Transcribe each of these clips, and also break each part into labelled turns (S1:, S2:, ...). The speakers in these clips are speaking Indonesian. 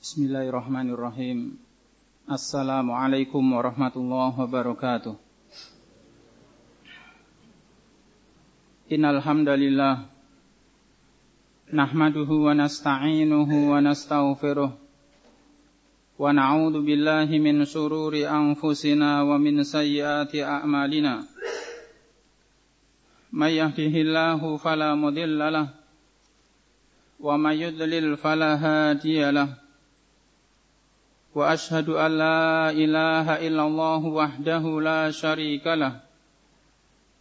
S1: Bismillahirrahmanirrahim. Assalamualaikum warahmatullahi wabarakatuh. Innal hamdalillah nahmaduhu wa nasta'inuhu wa nastaghfiruh wa na'udzu billahi min shururi anfusina wa min sayyiati a'malina. May yahdihillahu fala mudilla lahu wa may yudlil. واشهد ان لا اله الا الله وحده لا شريك له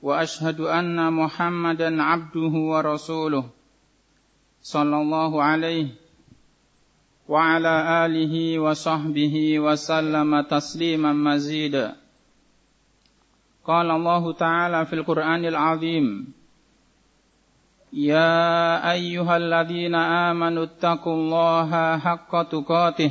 S1: واشهد ان محمدا عبده ورسوله صلى الله عليه وعلى اله وصحبه وسلم تسليما مزيدا قال الله تعالى في القران العظيم يا ايها الذين امنوا اتقوا الله حق تقاته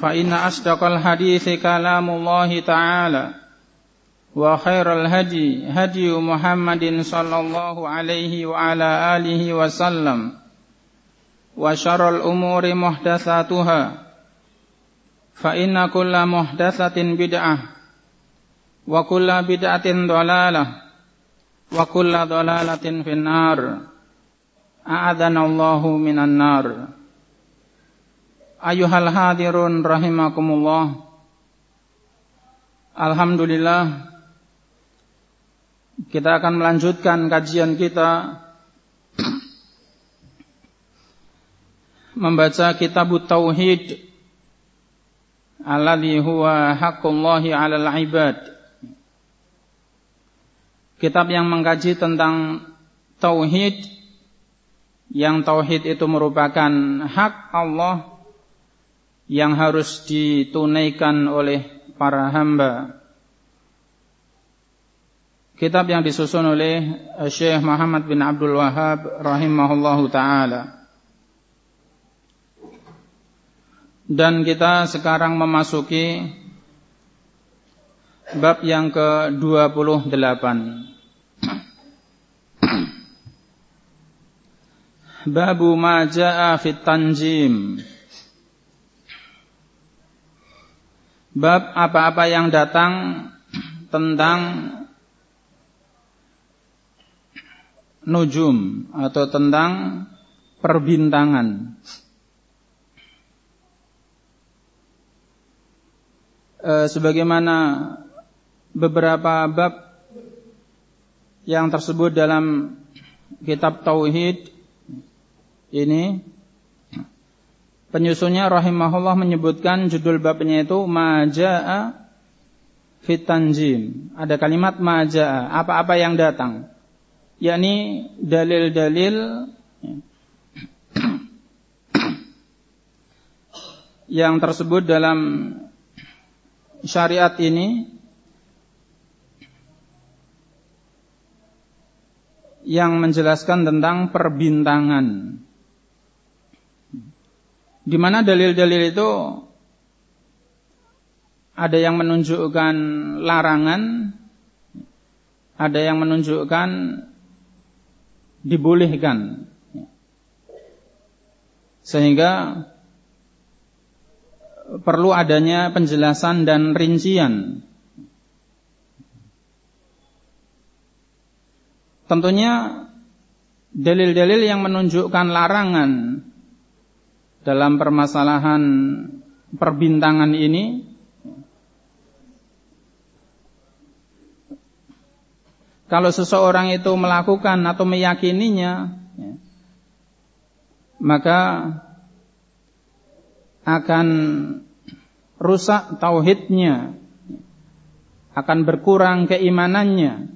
S1: فان اصدق الحديث كلام الله تعالى وخير الهدي هدي محمد صلى الله عليه وعلى آله وسلم وشر الأمور محدثاتها فإن كل محدثة بدعة وكل بدعة ضلالة وكل ضلالة في النار أعاذنا الله من النار Ayuhal hadirun rahimakumullah. Alhamdulillah. Kita akan melanjutkan kajian kita. Membaca kitab Tauhid. Alladhi huwa haqqullahi alal ibad. Kitab yang mengkaji tentang Tauhid. Yang Tauhid itu merupakan hak Allah yang harus ditunaikan oleh para hamba. Kitab yang disusun oleh eh, Syekh Muhammad bin Abdul Wahab rahimahullahu taala. Dan kita sekarang memasuki bab yang ke-28. Babu ma jaa fit tanjim. Bab apa-apa yang datang tentang nujum atau tentang perbintangan. E, sebagaimana beberapa bab yang tersebut dalam kitab tauhid ini penyusunnya rahimahullah menyebutkan judul babnya itu majaa fitanjim. Ada kalimat majaa, apa-apa yang datang yakni dalil-dalil yang tersebut dalam syariat ini yang menjelaskan tentang perbintangan. Di mana dalil-dalil itu ada yang menunjukkan larangan, ada yang menunjukkan dibolehkan. Sehingga perlu adanya penjelasan dan rincian. Tentunya dalil-dalil yang menunjukkan larangan dalam permasalahan perbintangan ini kalau seseorang itu melakukan atau meyakininya ya, maka akan rusak tauhidnya akan berkurang keimanannya.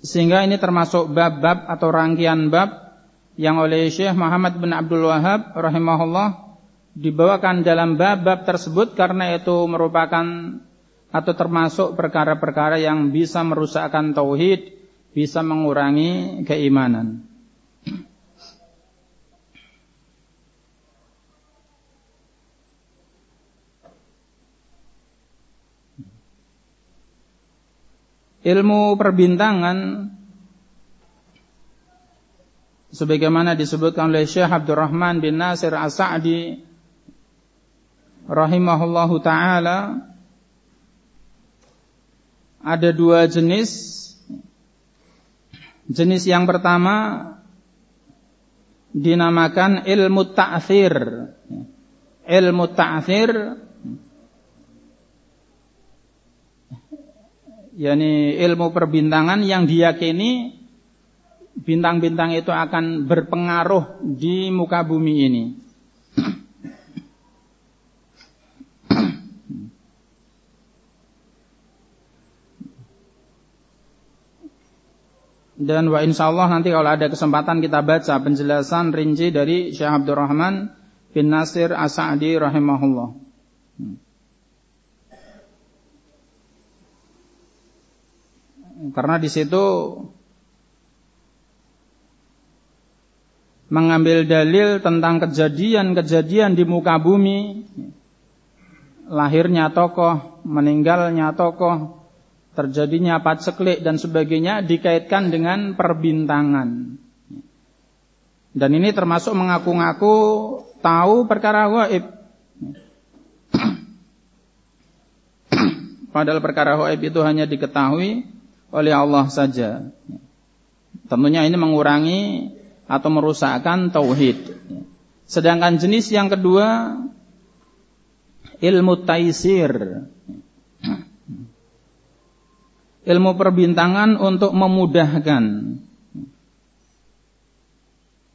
S1: Sehingga ini termasuk bab-bab atau rangkaian bab yang oleh Syekh Muhammad bin Abdul Wahab rahimahullah dibawakan dalam bab-bab tersebut karena itu merupakan atau termasuk perkara-perkara yang bisa merusakkan tauhid, bisa mengurangi keimanan. Ilmu perbintangan sebagaimana disebutkan oleh Syekh Abdurrahman bin Nasir As-Sa'di rahimahullahu taala ada dua jenis. Jenis yang pertama dinamakan ilmu ta'thir. Ilmu ta'thir yakni ilmu perbintangan yang diyakini bintang-bintang itu akan berpengaruh di muka bumi ini. Dan wa insya Allah nanti kalau ada kesempatan kita baca penjelasan rinci dari Syekh Abdurrahman bin Nasir As-Sa'di rahimahullah. Hmm. Karena di situ mengambil dalil tentang kejadian-kejadian di muka bumi, lahirnya tokoh, meninggalnya tokoh, terjadinya paceklik dan sebagainya dikaitkan dengan perbintangan. Dan ini termasuk mengaku-ngaku tahu perkara gaib. Padahal perkara gaib itu hanya diketahui oleh Allah saja. Tentunya ini mengurangi atau merusakkan tauhid. Sedangkan jenis yang kedua ilmu taisir ilmu perbintangan untuk memudahkan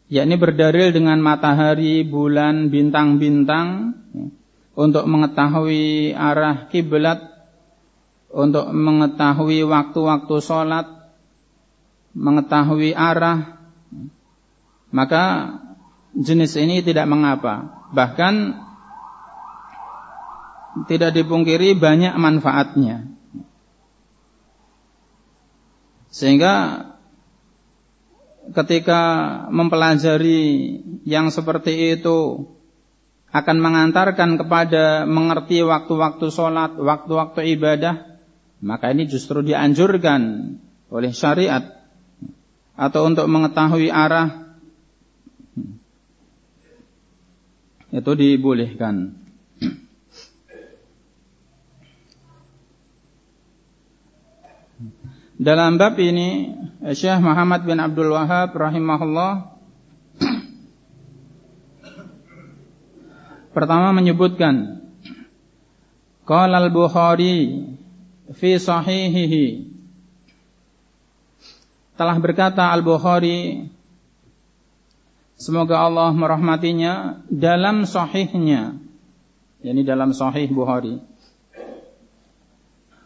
S1: yakni berdalil dengan matahari, bulan, bintang-bintang untuk mengetahui arah kiblat, untuk mengetahui waktu-waktu sholat, mengetahui arah, maka jenis ini tidak mengapa. Bahkan tidak dipungkiri banyak manfaatnya. Sehingga ketika mempelajari yang seperti itu akan mengantarkan kepada mengerti waktu-waktu sholat, waktu-waktu ibadah, maka ini justru dianjurkan oleh syariat atau untuk mengetahui arah itu dibolehkan. Dalam bab ini Syekh Muhammad bin Abdul Wahab rahimahullah pertama menyebutkan Qala al-Bukhari fi sahihihi telah berkata Al-Bukhari semoga Allah merahmatinya dalam sahihnya. Yakni dalam sahih Bukhari.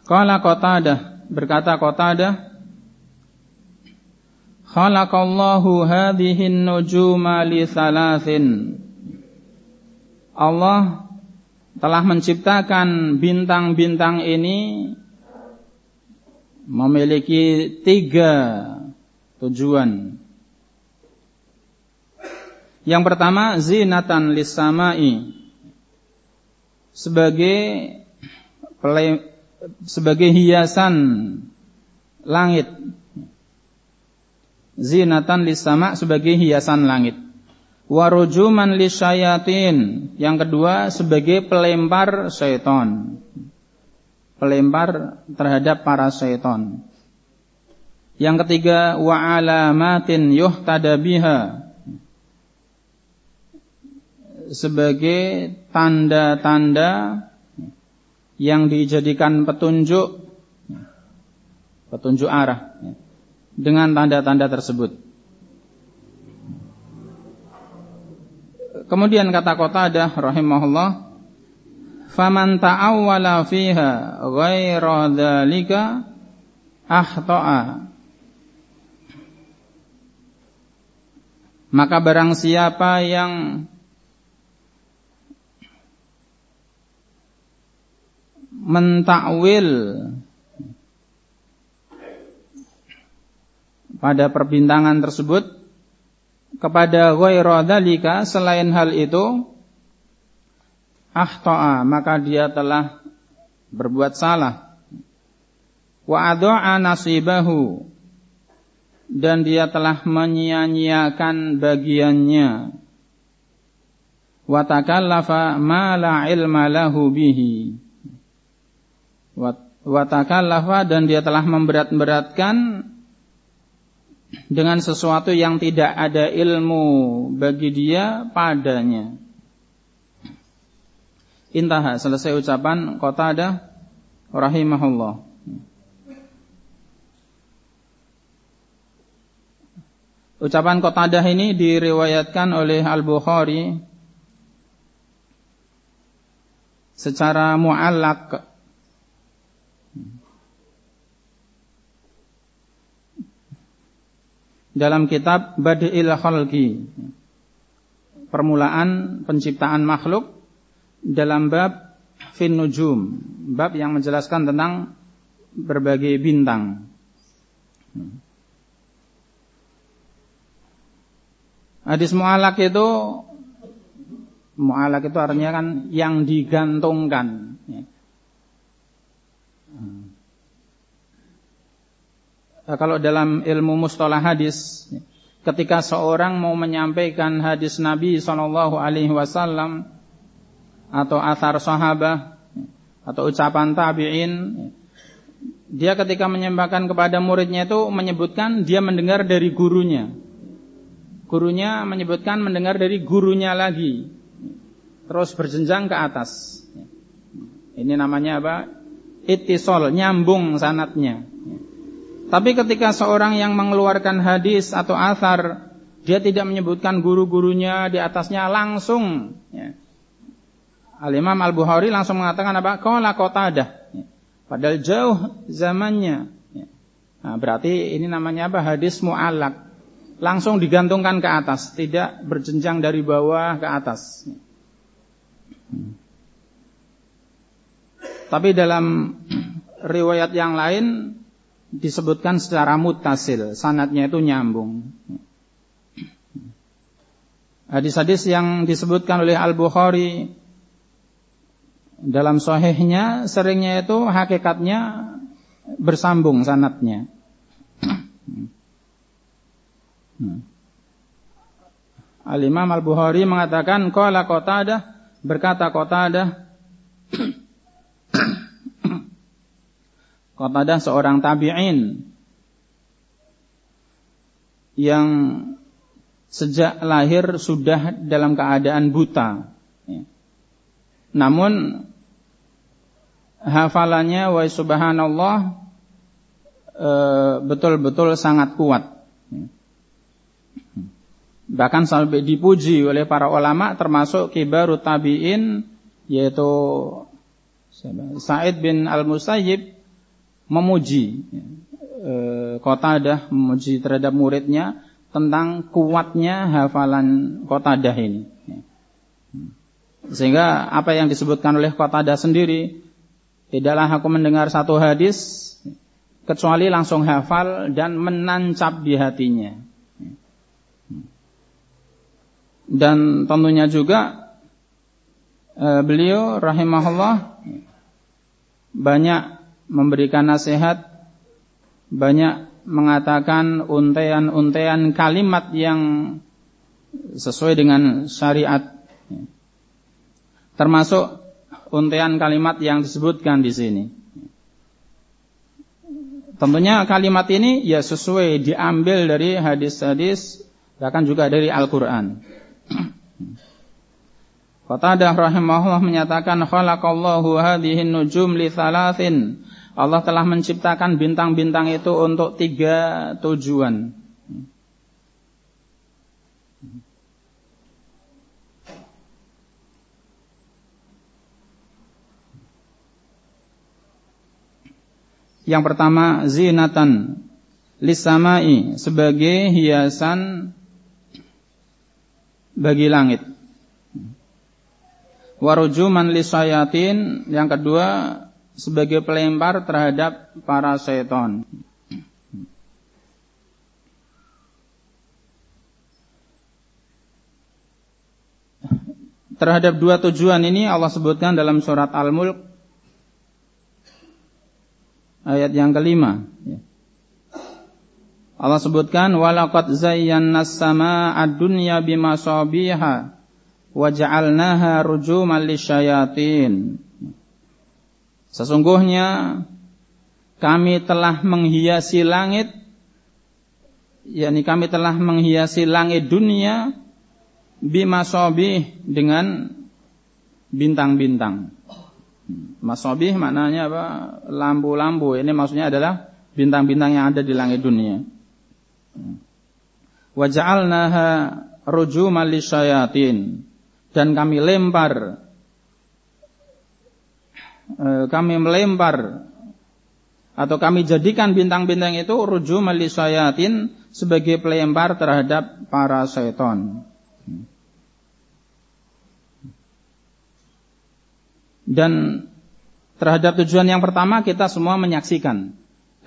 S1: Qala Qatadah berkata Qatadah Khalaqallahu hadhihi nujuma li thalathin. Allah telah menciptakan bintang-bintang ini memiliki tiga tujuan. Yang pertama zinatan lissamai sebagai sebagai hiasan langit. Zinatan lisama sebagai hiasan langit. Warujuman lisyayatin. Yang kedua sebagai pelempar syaitan. Pelempar terhadap para syaitan. Yang ketiga wa alamatin yuhtada biha sebagai tanda-tanda yang dijadikan petunjuk petunjuk arah dengan tanda-tanda tersebut. Kemudian kata Qatadah rahimahullah faman ta'awwala fiha ghaira dzalika ahta'a maka barang siapa yang mentakwil pada perbintangan tersebut kepada ghaira selain hal itu ahta'a maka dia telah berbuat salah. Wa adha'a nasibahu dan dia telah menyia-nyiakan bagiannya. Wa takallafa ma la ilma lahu bihi wa takallafa dan dia telah memberat-beratkan dengan sesuatu yang tidak ada ilmu bagi dia padanya Intaha selesai ucapan Qatadah rahimahullah. Ucapan Qatadah ini diriwayatkan oleh Al-Bukhari secara muallak dalam kitab Badi'il Khalqi permulaan penciptaan makhluk dalam bab fin nujum, bab yang menjelaskan tentang berbagai bintang. Hadis mu'alak itu mu'alak itu artinya kan yang digantungkan. Kalau dalam ilmu mustalah hadis, ketika seorang mau menyampaikan hadis Nabi Shallallahu Alaihi Wasallam, atau athar sahabah atau ucapan tabi'in dia ketika menyembahkan kepada muridnya itu menyebutkan dia mendengar dari gurunya. Gurunya menyebutkan mendengar dari gurunya lagi. Terus berjenjang ke atas. Ini namanya apa? Ittisol nyambung sanatnya tapi ketika seorang yang mengeluarkan hadis atau athar dia tidak menyebutkan guru-gurunya di atasnya langsung ya, Al-Imam Al-Bukhari langsung mengatakan apa? Qala Qatadah. Padahal jauh zamannya. Nah, berarti ini namanya apa? Hadis mu'allak. Langsung digantungkan ke atas, tidak berjenjang dari bawah ke atas. Tapi dalam riwayat yang lain disebutkan secara mutasil, sanatnya itu nyambung. Hadis-hadis yang disebutkan oleh Al-Bukhari dalam sahihnya seringnya itu hakikatnya bersambung sanatnya. Al-Imam Al-Bukhari mengatakan qala Qatadah berkata Qatadah Qatadah seorang tabi'in yang sejak lahir sudah dalam keadaan buta. Namun hafalannya wa subhanallah e, betul-betul sangat kuat. Bahkan sampai dipuji oleh para ulama termasuk kibaru tabi'in yaitu Sa'id bin Al-Musayyib memuji e, Qatadah memuji terhadap muridnya tentang kuatnya hafalan Qatadah ini. Sehingga apa yang disebutkan oleh Qatadah sendiri Tidaklah aku mendengar satu hadis kecuali langsung hafal dan menancap di hatinya. Dan tentunya juga eh, beliau rahimahullah banyak memberikan nasihat, banyak mengatakan untean-untean kalimat yang sesuai dengan syariat. Termasuk untean kalimat yang disebutkan di sini. Tentunya kalimat ini ya sesuai diambil dari hadis-hadis bahkan juga dari Al-Qur'an. Qatadah rahimahullah menyatakan khalaqallahu hadhihi nujum li thalathin Allah telah menciptakan bintang-bintang itu untuk tiga tujuan. Yang pertama zinatan lisamai sebagai hiasan bagi langit. Warujuman lisayatin yang kedua sebagai pelempar terhadap para seton. Terhadap dua tujuan ini Allah sebutkan dalam surat Al-Mulk ayat yang kelima. Allah sebutkan walaqad zayyana as-samaa'a ad-dunya bimasabiha wa rujuman. Sesungguhnya kami telah menghiasi langit yakni kami telah menghiasi langit dunia bimasobih dengan bintang-bintang. Masobih maknanya apa? Lampu-lampu. Ini maksudnya adalah bintang-bintang yang ada di langit dunia. Waja'alnaha rujuman lisyayatin. Dan kami lempar kami melempar atau kami jadikan bintang-bintang itu ruju malisayatin sebagai pelempar terhadap para seton. Dan terhadap tujuan yang pertama kita semua menyaksikan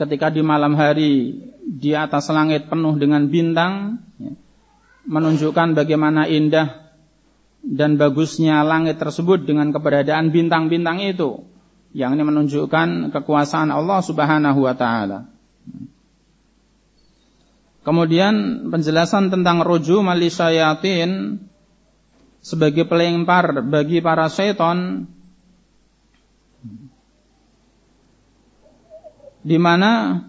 S1: ketika di malam hari di atas langit penuh dengan bintang ya, menunjukkan bagaimana indah dan bagusnya langit tersebut dengan keberadaan bintang-bintang itu yang ini menunjukkan kekuasaan Allah Subhanahu wa taala. Kemudian penjelasan tentang ruju malisayatin sebagai pelempar bagi para seton di mana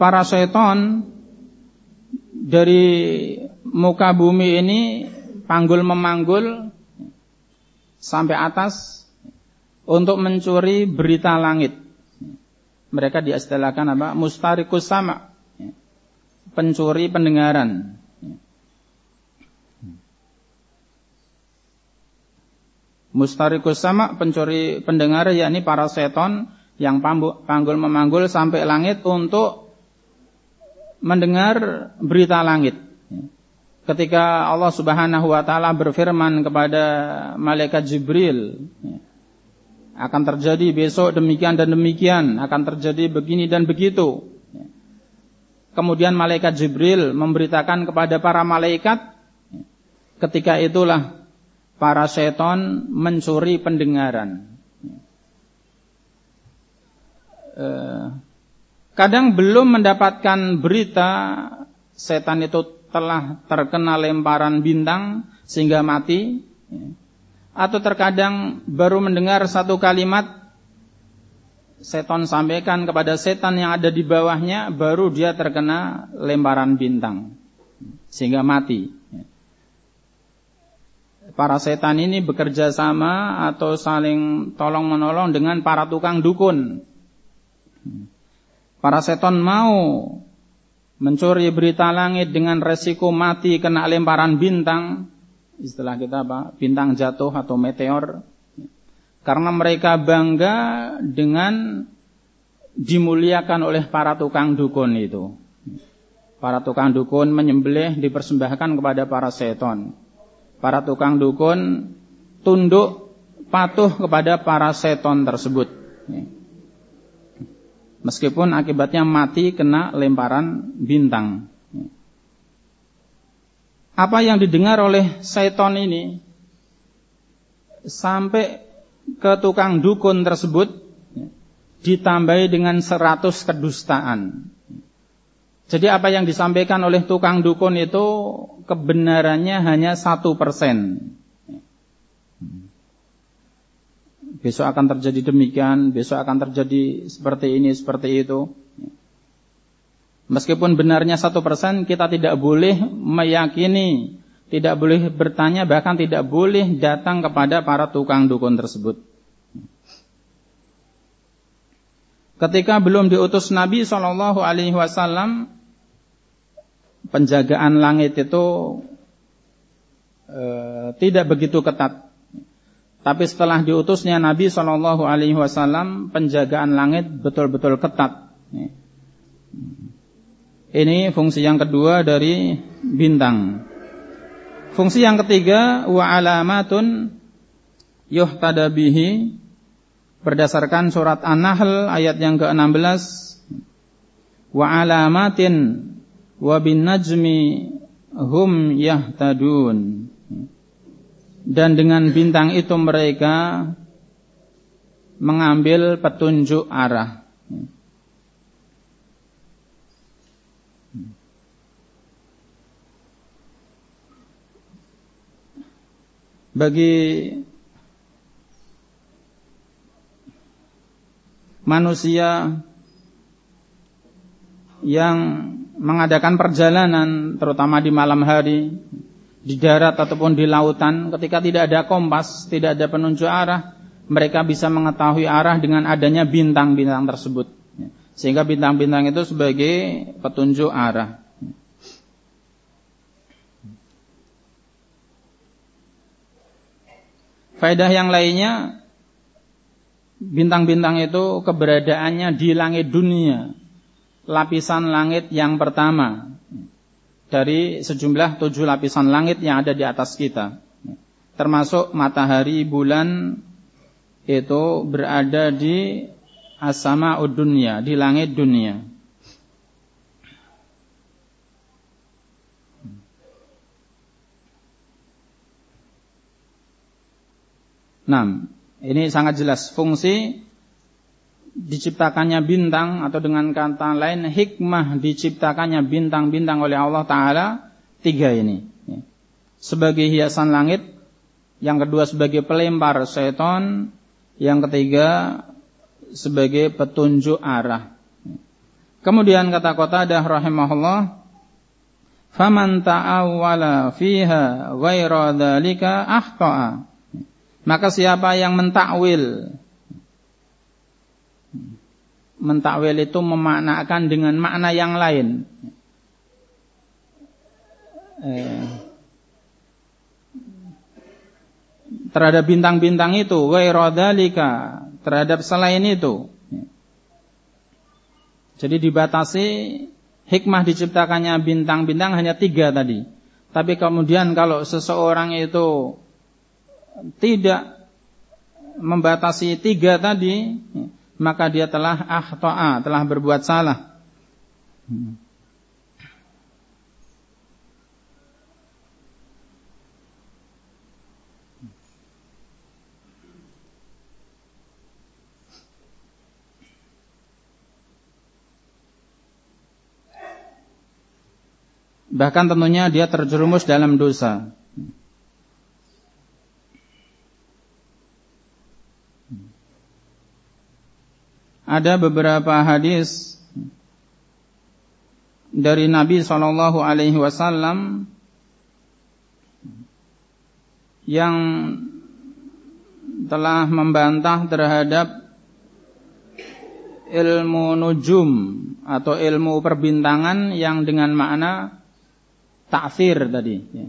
S1: para seton dari muka bumi ini panggul memanggul sampai atas untuk mencuri berita langit. Mereka diistilahkan apa? Mustarikus sama. Pencuri pendengaran. Mustarikus sama pencuri pendengar yakni para seton yang panggul memanggul sampai langit untuk mendengar berita langit ketika Allah Subhanahu wa taala berfirman kepada malaikat Jibril akan terjadi besok demikian dan demikian, akan terjadi begini dan begitu. Kemudian malaikat Jibril memberitakan kepada para malaikat ketika itulah para seton mencuri pendengaran. Eh, kadang belum mendapatkan berita setan itu telah terkena lemparan bintang sehingga mati. Atau terkadang baru mendengar satu kalimat seton sampaikan kepada setan yang ada di bawahnya baru dia terkena lemparan bintang sehingga mati. Para setan ini bekerja sama atau saling tolong menolong dengan para tukang dukun. Para seton mau mencuri berita langit dengan resiko mati kena lemparan bintang, istilah kita apa? Bintang jatuh atau meteor. Karena mereka bangga dengan dimuliakan oleh para tukang dukun itu. Para tukang dukun menyembelih dipersembahkan kepada para seton. Para tukang dukun tunduk patuh kepada para seton tersebut meskipun akibatnya mati kena lemparan bintang. Apa yang didengar oleh seton ini sampai ke tukang dukun tersebut ditambahi dengan seratus kedustaan. Jadi apa yang disampaikan oleh tukang dukun itu kebenarannya hanya satu persen besok akan terjadi demikian, besok akan terjadi seperti ini, seperti itu. Meskipun benarnya satu persen, kita tidak boleh meyakini, tidak boleh bertanya, bahkan tidak boleh datang kepada para tukang dukun tersebut. ketika belum diutus Nabi Shallallahu Alaihi Wasallam penjagaan langit itu e, tidak begitu ketat. Tapi setelah diutusnya Nabi Shallallahu Alaihi Wasallam penjagaan langit betul-betul ketat. Ini fungsi yang kedua dari bintang. Fungsi yang ketiga wa alamatun yuhtada bihi berdasarkan surat An-Nahl ayat yang ke-16 wa alamatin wa bin najmi hum yahtadun dan dengan bintang itu mereka mengambil petunjuk arah. Bagi manusia yang mengadakan perjalanan terutama di malam hari di darat ataupun di lautan ketika tidak ada kompas, tidak ada penunjuk arah, mereka bisa mengetahui arah dengan adanya bintang-bintang tersebut. Sehingga bintang-bintang itu sebagai petunjuk arah. Faedah yang lainnya bintang-bintang itu keberadaannya di langit dunia, lapisan langit yang pertama dari sejumlah tujuh lapisan langit yang ada di atas kita, termasuk matahari, bulan itu berada di asama dunia, di langit dunia. Nah, ini sangat jelas fungsi diciptakannya bintang atau dengan kata lain hikmah diciptakannya bintang-bintang oleh Allah Taala tiga ini. Sebagai hiasan langit, yang kedua sebagai pelempar seton, yang ketiga sebagai petunjuk arah. Kemudian kata kota dah rahimahullah, "Faman ta'awwala fiha ghaira dzalika ahta'a." Maka siapa yang mentakwil Mentakwil itu memaknakan dengan makna yang lain. Eh, Terhadap bintang-bintang itu Wairodalika Terhadap selain itu. Jadi dibatasi Hikmah diciptakannya bintang-bintang hanya tiga tadi. Tapi kemudian kalau seseorang itu tidak membatasi tiga tadi, maka dia telah ahtoa, telah berbuat salah. Bahkan tentunya dia terjerumus dalam dosa. Ada beberapa hadis dari Nabi Shallallahu Alaihi Wasallam yang telah membantah terhadap ilmu nujum atau ilmu perbintangan yang dengan makna takfir tadi. Ya.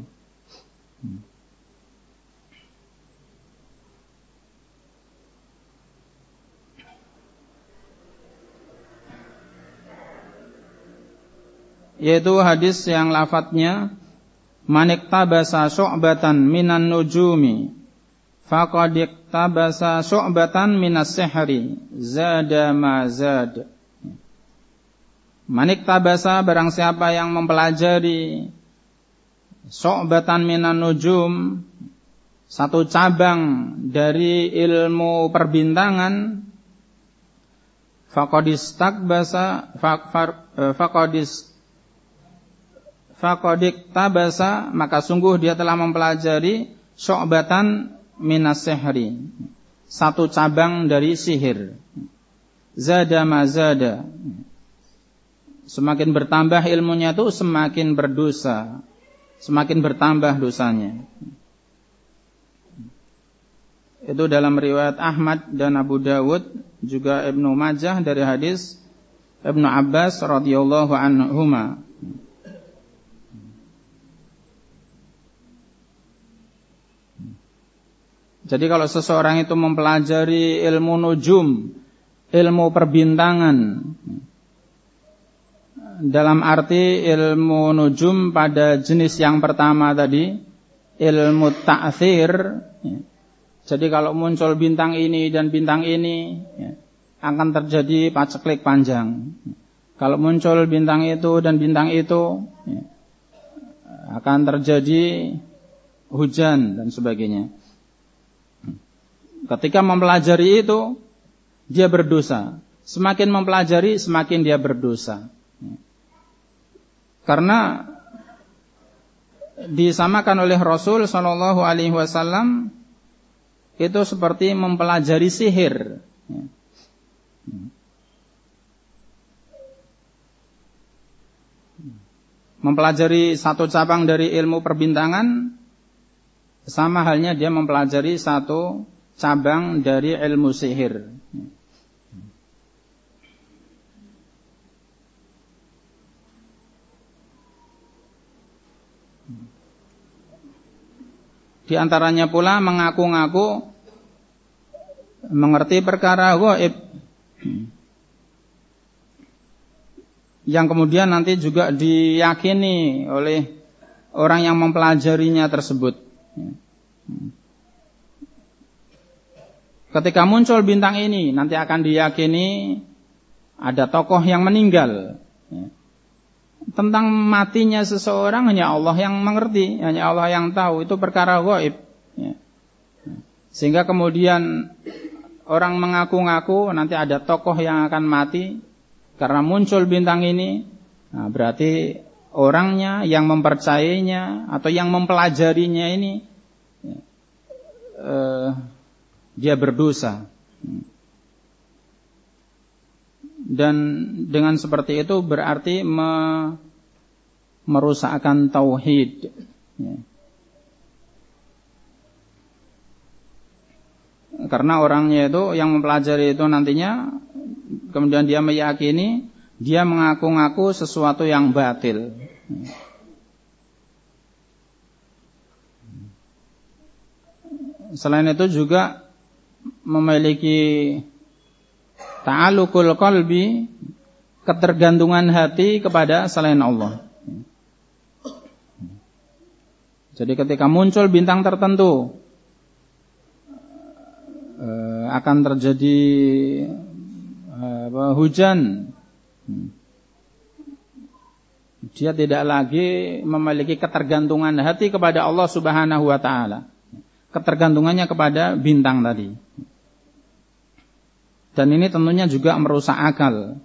S1: Yaitu hadis yang lafadznya manik tabasa syu'batan minan nujumi faqad tabasa syu'batan minas sihri zada ma zad. Manik tabasa barang siapa yang mempelajari syu'batan minan nujum satu cabang dari ilmu perbintangan faqadis takbasa faqadis faqadik tabasa maka sungguh dia telah mempelajari syu'batan minas sihri. Satu cabang dari sihir. Zada mazada semakin bertambah ilmunya itu semakin berdosa. Semakin bertambah dosanya. Itu dalam riwayat Ahmad dan Abu Dawud juga Ibnu Majah dari hadis Ibnu Abbas radhiyallahu anhuma. Jadi kalau seseorang itu mempelajari ilmu nujum, ilmu perbintangan, dalam arti ilmu nujum pada jenis yang pertama tadi, ilmu ta'thir, jadi kalau muncul bintang ini dan bintang ini, akan terjadi paceklik panjang. Kalau muncul bintang itu dan bintang itu, akan terjadi hujan dan sebagainya. Ketika mempelajari itu, dia berdosa. Semakin mempelajari, semakin dia berdosa. Karena disamakan oleh Rasul Shallallahu Alaihi Wasallam itu seperti mempelajari sihir. Mempelajari satu cabang dari ilmu perbintangan sama halnya dia mempelajari satu cabang dari ilmu sihir. Di antaranya pula mengaku-ngaku mengerti perkara gaib. Yang kemudian nanti juga diyakini oleh orang yang mempelajarinya tersebut. Ketika muncul bintang ini, nanti akan diyakini ada tokoh yang meninggal. Tentang matinya seseorang hanya Allah yang mengerti, hanya Allah yang tahu. Itu perkara gaib. Sehingga kemudian orang mengaku-ngaku nanti ada tokoh yang akan mati karena muncul bintang ini. Nah, berarti orangnya yang mempercayainya atau yang mempelajarinya ini eh, dia berdosa. Dan dengan seperti itu berarti me, merusakkan tauhid. Ya. Karena orangnya itu yang mempelajari itu nantinya kemudian dia meyakini dia mengaku-ngaku sesuatu yang batil. Selain itu juga memiliki ta'alukul qalbi ketergantungan hati kepada selain Allah. Jadi ketika muncul bintang tertentu eh, akan terjadi eh, hujan. Dia tidak lagi memiliki ketergantungan hati kepada Allah Subhanahu wa taala ketergantungannya kepada bintang tadi. Dan ini tentunya juga merusak akal.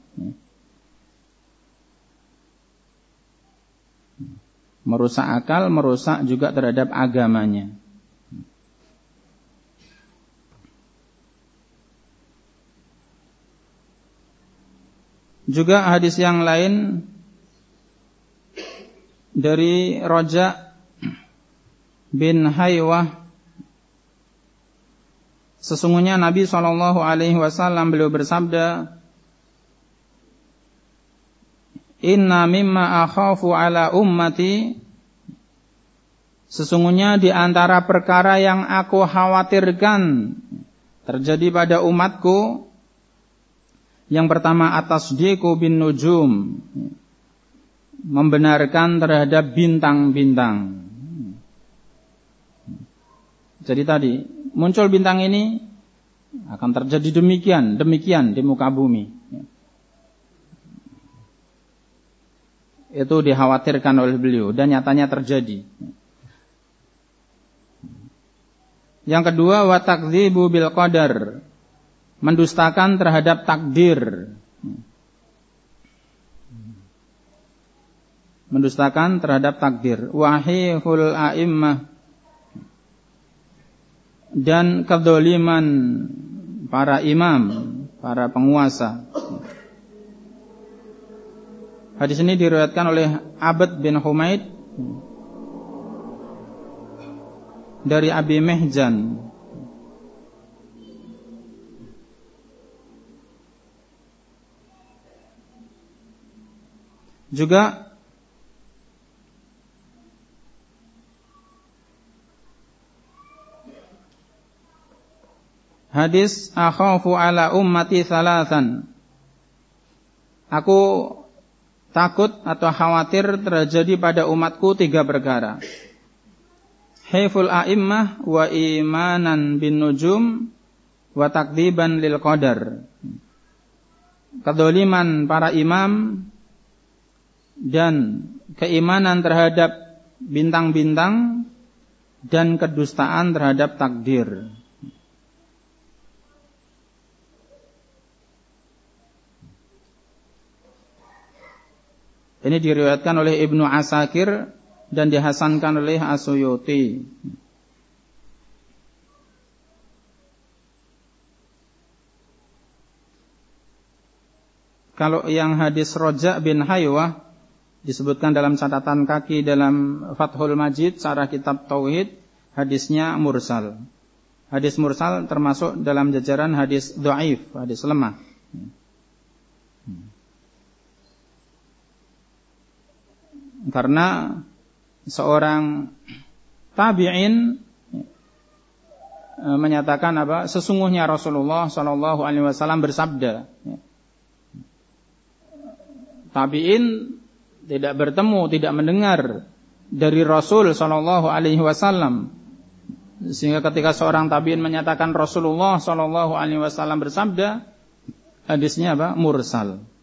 S1: Merusak akal, merusak juga terhadap agamanya. Juga hadis yang lain dari Roja bin Haywah Sesungguhnya Nabi Shallallahu Alaihi Wasallam beliau bersabda, Inna mimma akhafu ala ummati Sesungguhnya di antara perkara yang aku khawatirkan terjadi pada umatku yang pertama atas diku bin nujum membenarkan terhadap bintang-bintang. Jadi tadi muncul bintang ini akan terjadi demikian, demikian di muka bumi. Itu dikhawatirkan oleh beliau dan nyatanya terjadi. Yang kedua wa takdzibu bil qadar. Mendustakan terhadap takdir. Mendustakan terhadap takdir. Wahihul a'immah dan kedoliman para imam, para penguasa. Hadis ini diriwayatkan oleh Abad bin Humaid dari Abi Mehjan juga Hadis akhafu ala ummati thalathan. Aku takut atau khawatir terjadi pada umatku tiga perkara. Haiful a'immah wa imanan bin nujum wa takdiban lil qadar. Kedoliman para imam dan keimanan terhadap bintang-bintang dan kedustaan terhadap takdir. Ini diriwayatkan oleh Ibnu Asakir dan dihasankan oleh Asuyuti. Kalau yang hadis Roja bin Haywah disebutkan dalam catatan kaki dalam Fathul Majid, cara kitab Tauhid, hadisnya mursal. Hadis mursal termasuk dalam jajaran hadis doaif, hadis lemah. Karena seorang tabi'in e, menyatakan apa? Sesungguhnya Rasulullah Shallallahu Alaihi Wasallam bersabda tabi'in tidak bertemu tidak mendengar dari Rasul Shallallahu Alaihi Wasallam. Sehingga ketika seorang tabi'in menyatakan Rasulullah Shallallahu Alaihi Wasallam bersabda hadisnya apa? Mursal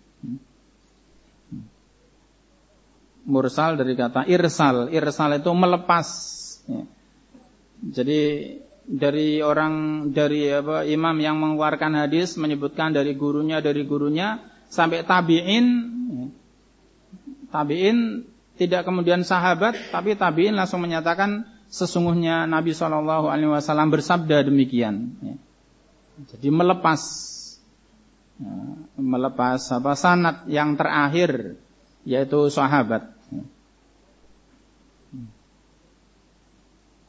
S1: mursal dari kata irsal. Irsal itu melepas. Ya. Jadi dari orang dari apa imam yang mengeluarkan hadis menyebutkan dari gurunya dari gurunya sampai tabiin ya. tabiin tidak kemudian sahabat tapi tabiin langsung menyatakan sesungguhnya Nabi Wasallam bersabda demikian ya. jadi melepas melepas apa sanat yang terakhir yaitu sahabat.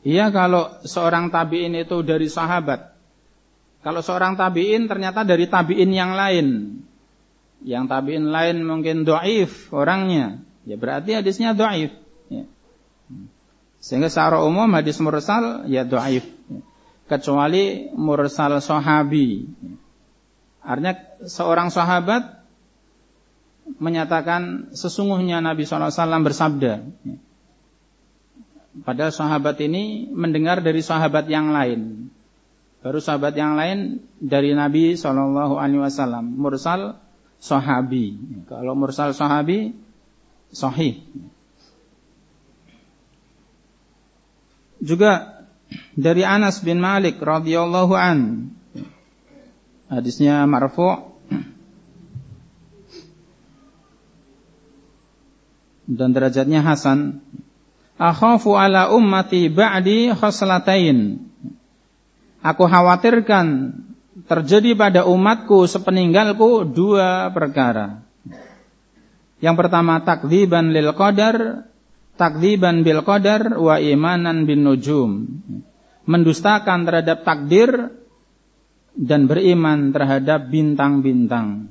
S1: Iya kalau seorang tabi'in itu dari sahabat. Kalau seorang tabi'in ternyata dari tabi'in yang lain. Yang tabi'in lain mungkin do'if orangnya. Ya berarti hadisnya do'if. Ya. Sehingga secara umum hadis mursal ya do'if. Kecuali mursal sahabi. Artinya seorang sahabat menyatakan sesungguhnya Nabi SAW bersabda. Padahal sahabat ini mendengar dari sahabat yang lain. Baru sahabat yang lain dari Nabi Shallallahu Alaihi Wasallam. Mursal sahabi. Kalau mursal sahabi, sahih. Juga dari Anas bin Malik radhiyallahu an. Hadisnya marfu' dan derajatnya hasan. Akhafu ala ummati ba'di khoslatain. Aku khawatirkan terjadi pada umatku sepeninggalku dua perkara. Yang pertama takdziban lil qadar, takdziban bil qadar wa imanan bin nujum. Mendustakan terhadap takdir dan beriman terhadap bintang-bintang.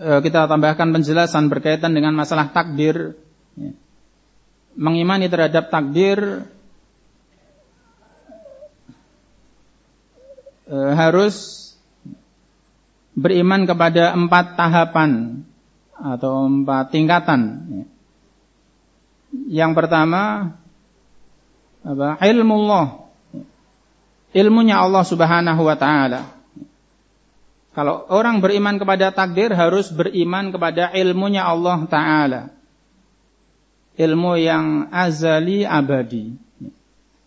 S1: Kita tambahkan penjelasan berkaitan dengan masalah takdir. Ya. Mengimani terhadap takdir eh, harus beriman kepada empat tahapan atau empat tingkatan. Ya. Yang pertama? Ilmu Allah. Ilmunya Allah Subhanahu wa taala. Kalau orang beriman kepada takdir harus beriman kepada ilmunya Allah Ta'ala. Ilmu yang azali abadi.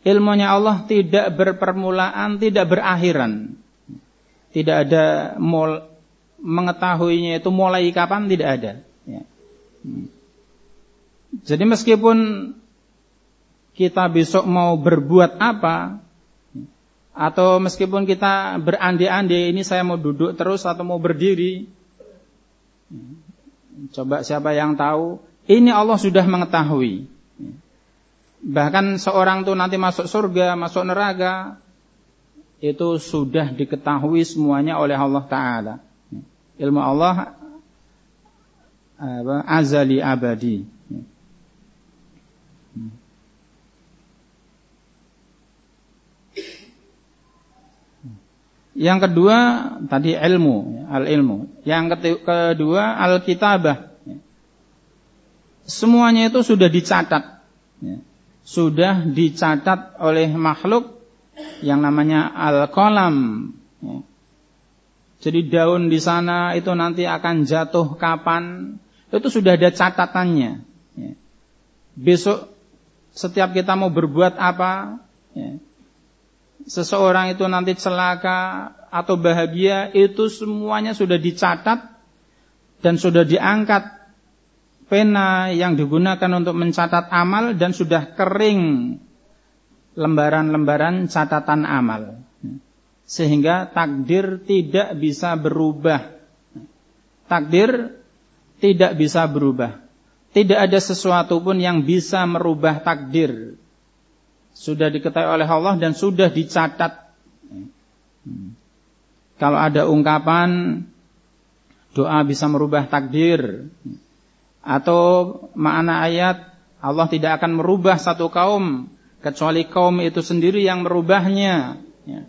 S1: Ilmunya Allah tidak berpermulaan, tidak berakhiran. Tidak ada mengetahuinya itu mulai kapan tidak ada. Ya. Jadi meskipun kita besok mau berbuat apa, atau meskipun kita berandai-andai ini saya mau duduk terus atau mau berdiri. Coba siapa yang tahu? Ini Allah sudah mengetahui. Bahkan seorang tuh nanti masuk surga, masuk neraka. itu sudah diketahui semuanya oleh Allah Taala. Ilmu Allah azali abadi. Yang kedua tadi ilmu, al ilmu. Yang kedua al kitabah. Semuanya itu sudah dicatat. Sudah dicatat oleh makhluk yang namanya al kolam. Jadi daun di sana itu nanti akan jatuh kapan? Itu sudah ada catatannya. Besok setiap kita mau berbuat apa, seseorang itu nanti celaka atau bahagia itu semuanya sudah dicatat dan sudah diangkat pena yang digunakan untuk mencatat amal dan sudah kering lembaran-lembaran catatan amal. Sehingga takdir tidak bisa berubah. Takdir tidak bisa berubah. Tidak ada sesuatu pun yang bisa merubah takdir sudah diketahui oleh Allah dan sudah dicatat. Kalau ada ungkapan doa bisa merubah takdir atau makna ayat Allah tidak akan merubah satu kaum kecuali kaum itu sendiri yang merubahnya. Ya.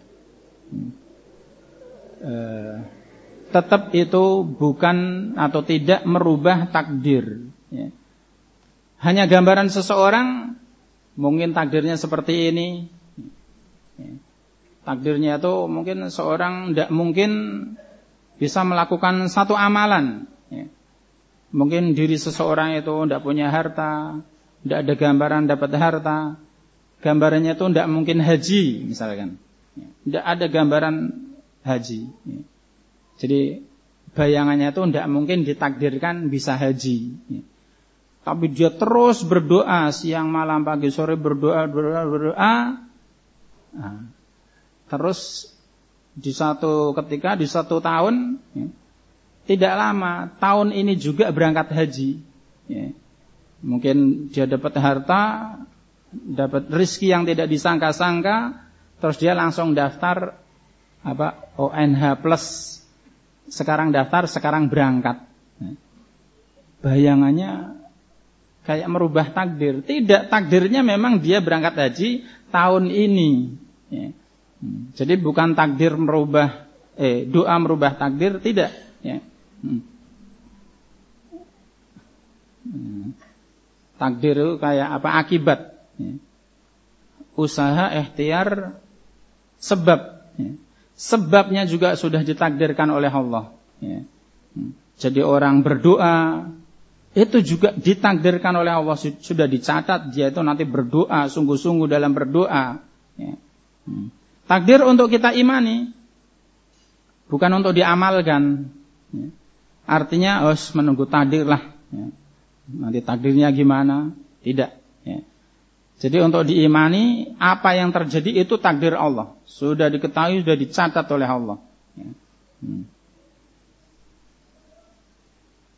S1: Uh, tetap itu bukan atau tidak merubah takdir. Ya. Hanya gambaran seseorang mungkin takdirnya seperti ini. Takdirnya itu mungkin seorang tidak mungkin bisa melakukan satu amalan. Mungkin diri seseorang itu tidak punya harta, tidak ada gambaran dapat harta. Gambarannya itu tidak mungkin haji misalkan. Tidak ada gambaran haji. Jadi bayangannya itu tidak mungkin ditakdirkan bisa haji. Tapi dia terus berdoa siang malam pagi sore berdoa berdoa berdoa. Nah, terus di satu ketika di satu tahun ya, tidak lama tahun ini juga berangkat haji. Ya. Mungkin dia dapat harta, dapat rezeki yang tidak disangka-sangka, terus dia langsung daftar apa ONH plus. Sekarang daftar, sekarang berangkat. Ya. Bayangannya kayak merubah takdir. Tidak, takdirnya memang dia berangkat haji tahun ini. Ya. Hmm. Jadi bukan takdir merubah, eh doa merubah takdir, tidak. Ya. Hmm. Hmm. Takdir itu kayak apa? Akibat. Ya. Usaha, ikhtiar, sebab. Ya. Sebabnya juga sudah ditakdirkan oleh Allah. Ya. Jadi orang berdoa, itu juga ditakdirkan oleh Allah sudah dicatat dia itu nanti berdoa sungguh-sungguh dalam berdoa ya. hmm. takdir untuk kita imani bukan untuk diamalkan ya. artinya harus menunggu takdir lah ya. nanti takdirnya gimana tidak ya. jadi untuk diimani apa yang terjadi itu takdir Allah sudah diketahui sudah dicatat oleh Allah ya. hmm.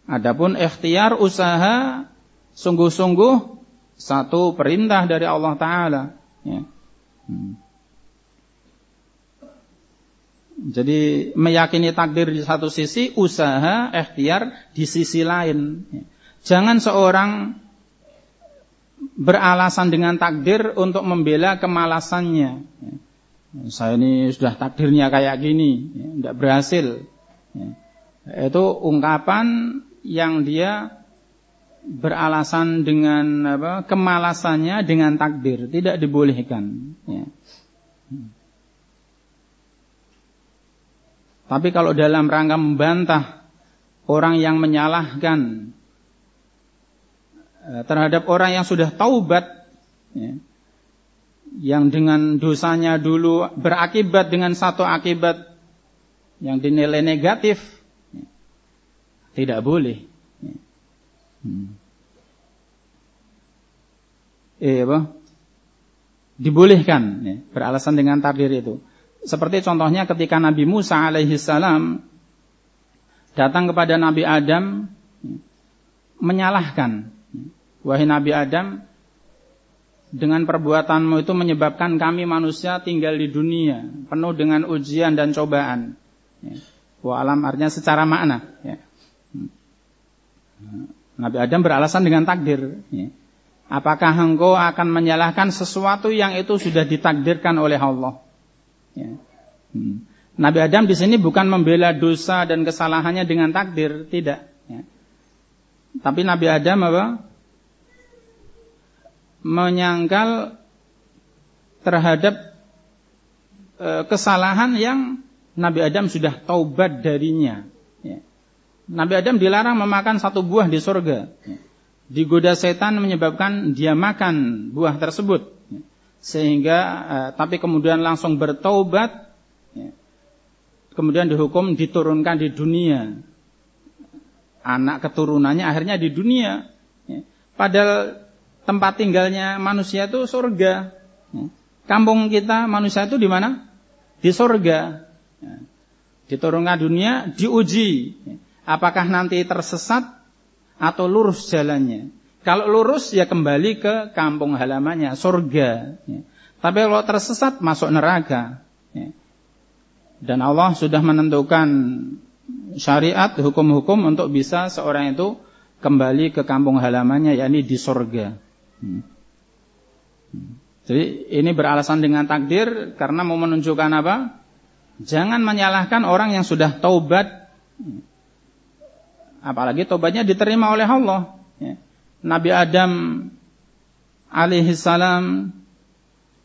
S1: Adapun ikhtiar usaha sungguh-sungguh satu perintah dari Allah Taala. Ya. Hmm. Jadi meyakini takdir di satu sisi, usaha, ikhtiar di sisi lain. Ya. Jangan seorang beralasan dengan takdir untuk membela kemalasannya. Ya. Saya ini sudah takdirnya kayak gini, ya, tidak berhasil. Ya. Itu ungkapan yang dia beralasan dengan apa kemalasannya dengan takdir tidak dibolehkan ya. Tapi kalau dalam rangka membantah orang yang menyalahkan eh, terhadap orang yang sudah taubat ya, yang dengan dosanya dulu berakibat dengan satu akibat yang dinilai negatif tidak boleh. Hmm. Eh apa? Dibolehkan ya, beralasan dengan takdir itu. Seperti contohnya ketika Nabi Musa alaihi salam datang kepada Nabi Adam menyalahkan wahai Nabi Adam dengan perbuatanmu itu menyebabkan kami manusia tinggal di dunia penuh dengan ujian dan cobaan. Ya. Wa alam artinya secara makna. Ya. Nabi Adam beralasan dengan takdir. Ya. Apakah engkau akan menyalahkan sesuatu yang itu sudah ditakdirkan oleh Allah? Ya. Hmm. Nabi Adam di sini bukan membela dosa dan kesalahannya dengan takdir, tidak. Ya. Tapi Nabi Adam apa? Menyangkal terhadap e, kesalahan yang Nabi Adam sudah taubat darinya. Ya. Nabi Adam dilarang memakan satu buah di surga. Digoda setan menyebabkan dia makan buah tersebut. Sehingga, eh, tapi kemudian langsung bertaubat. Kemudian dihukum diturunkan di dunia. Anak keturunannya akhirnya di dunia. Padahal tempat tinggalnya manusia itu surga. Kampung kita manusia itu di mana? Di surga. Diturunkan dunia, diuji Apakah nanti tersesat atau lurus jalannya? Kalau lurus ya kembali ke kampung halamannya, surga. Ya. Tapi kalau tersesat masuk neraka. Ya. Dan Allah sudah menentukan syariat, hukum-hukum untuk bisa seorang itu kembali ke kampung halamannya, yakni di surga. Hmm. Jadi ini beralasan dengan takdir karena mau menunjukkan apa? Jangan menyalahkan orang yang sudah taubat Apalagi tobatnya diterima oleh Allah. Ya. Nabi Adam alaihi salam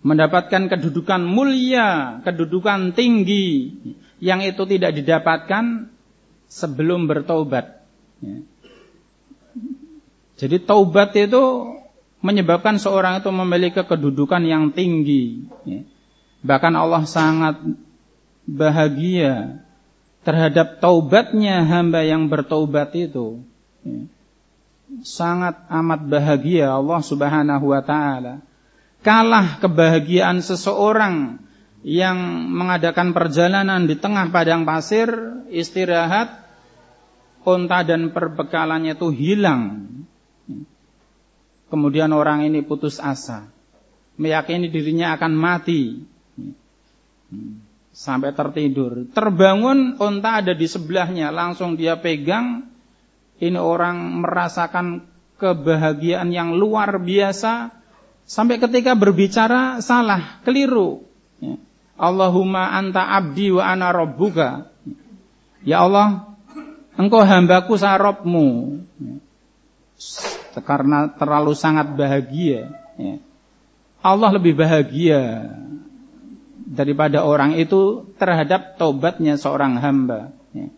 S1: mendapatkan kedudukan mulia, kedudukan tinggi yang itu tidak didapatkan sebelum bertobat. Ya. Jadi taubat itu menyebabkan seorang itu memiliki kedudukan yang tinggi. Ya. Bahkan Allah sangat bahagia terhadap taubatnya hamba yang bertaubat itu ya, sangat amat bahagia Allah Subhanahu wa taala. Kalah kebahagiaan seseorang yang mengadakan perjalanan di tengah padang pasir, istirahat, unta dan perbekalannya itu hilang. Kemudian orang ini putus asa, meyakini dirinya akan mati sampai tertidur. Terbangun unta ada di sebelahnya, langsung dia pegang. Ini orang merasakan kebahagiaan yang luar biasa sampai ketika berbicara salah, keliru. Ya. Allahumma anta abdi wa ana rabbuka. Ya Allah, engkau hambaku saya Robmu. Ya. Karena terlalu sangat bahagia. Ya. Allah lebih bahagia daripada orang itu terhadap taubatnya seorang hamba. Ya.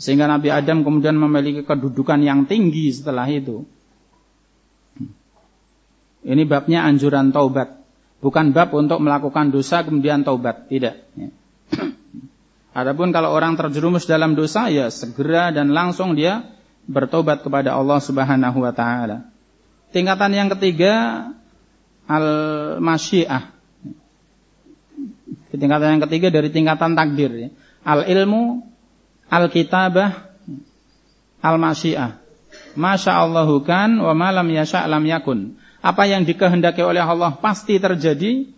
S1: Sehingga Nabi Adam kemudian memiliki kedudukan yang tinggi setelah itu. Ini babnya anjuran taubat. Bukan bab untuk melakukan dosa kemudian taubat. Tidak. Ya. Adapun kalau orang terjerumus dalam dosa ya segera dan langsung dia bertobat kepada Allah Subhanahu wa taala. Tingkatan yang ketiga al-masyiah tingkatan yang ketiga dari tingkatan takdir. Ya. Al ilmu, al kitabah, al masyiah. Masya Allahu kan wa malam yasha lam yakun. Apa yang dikehendaki oleh Allah pasti terjadi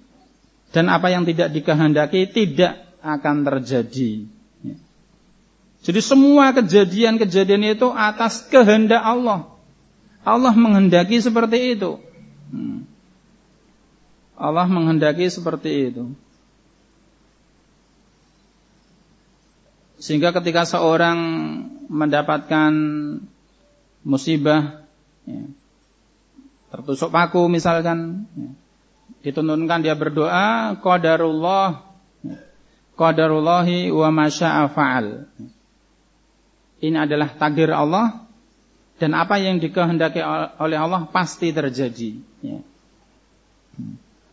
S1: dan apa yang tidak dikehendaki tidak akan terjadi. Ya. Jadi semua kejadian-kejadian itu atas kehendak Allah. Allah menghendaki seperti itu. Hmm. Allah menghendaki seperti itu. Sehingga ketika seorang mendapatkan musibah, ya, tertusuk paku misalkan, ya, dituntunkan dia berdoa, qadarullah, ya, qadarullahi wa masya'a fa'al. Ini adalah takdir Allah dan apa yang dikehendaki oleh Allah pasti terjadi. Ya.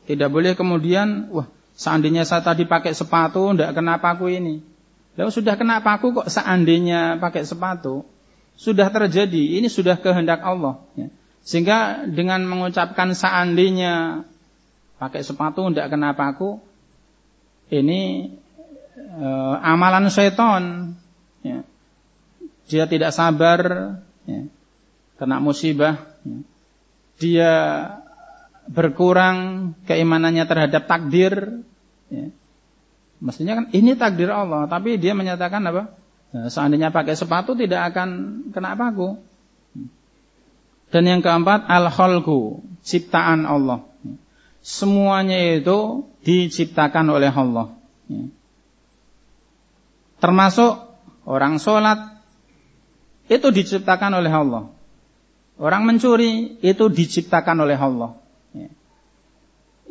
S1: Tidak boleh kemudian, wah seandainya saya tadi pakai sepatu, tidak kenapa aku ini. Lalu sudah kena paku kok seandainya pakai sepatu? Sudah terjadi, ini sudah kehendak Allah. Ya. Sehingga dengan mengucapkan seandainya pakai sepatu tidak kena paku, ini e, amalan syaitan. Ya. Dia tidak sabar, ya. kena musibah. Ya. Dia berkurang keimanannya terhadap takdir, ya. Mestinya kan ini takdir Allah, tapi dia menyatakan apa? Nah, seandainya pakai sepatu tidak akan kena paku. Dan yang keempat al-khalqu, ciptaan Allah. Semuanya itu diciptakan oleh Allah. Ya. Termasuk orang sholat itu diciptakan oleh Allah. Orang mencuri itu diciptakan oleh Allah.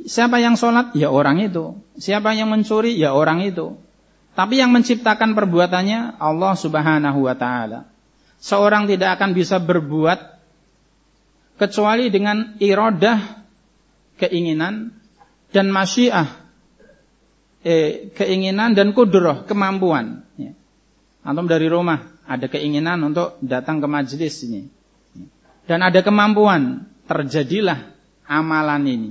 S1: Ya. Siapa yang sholat? Ya orang itu. Siapa yang mencuri? Ya orang itu. Tapi yang menciptakan perbuatannya Allah subhanahu wa ta'ala. Seorang tidak akan bisa berbuat kecuali dengan irodah keinginan dan masyiah eh, keinginan dan kudroh kemampuan ya. antum dari rumah ada keinginan untuk datang ke majelis ini dan ada kemampuan terjadilah amalan ini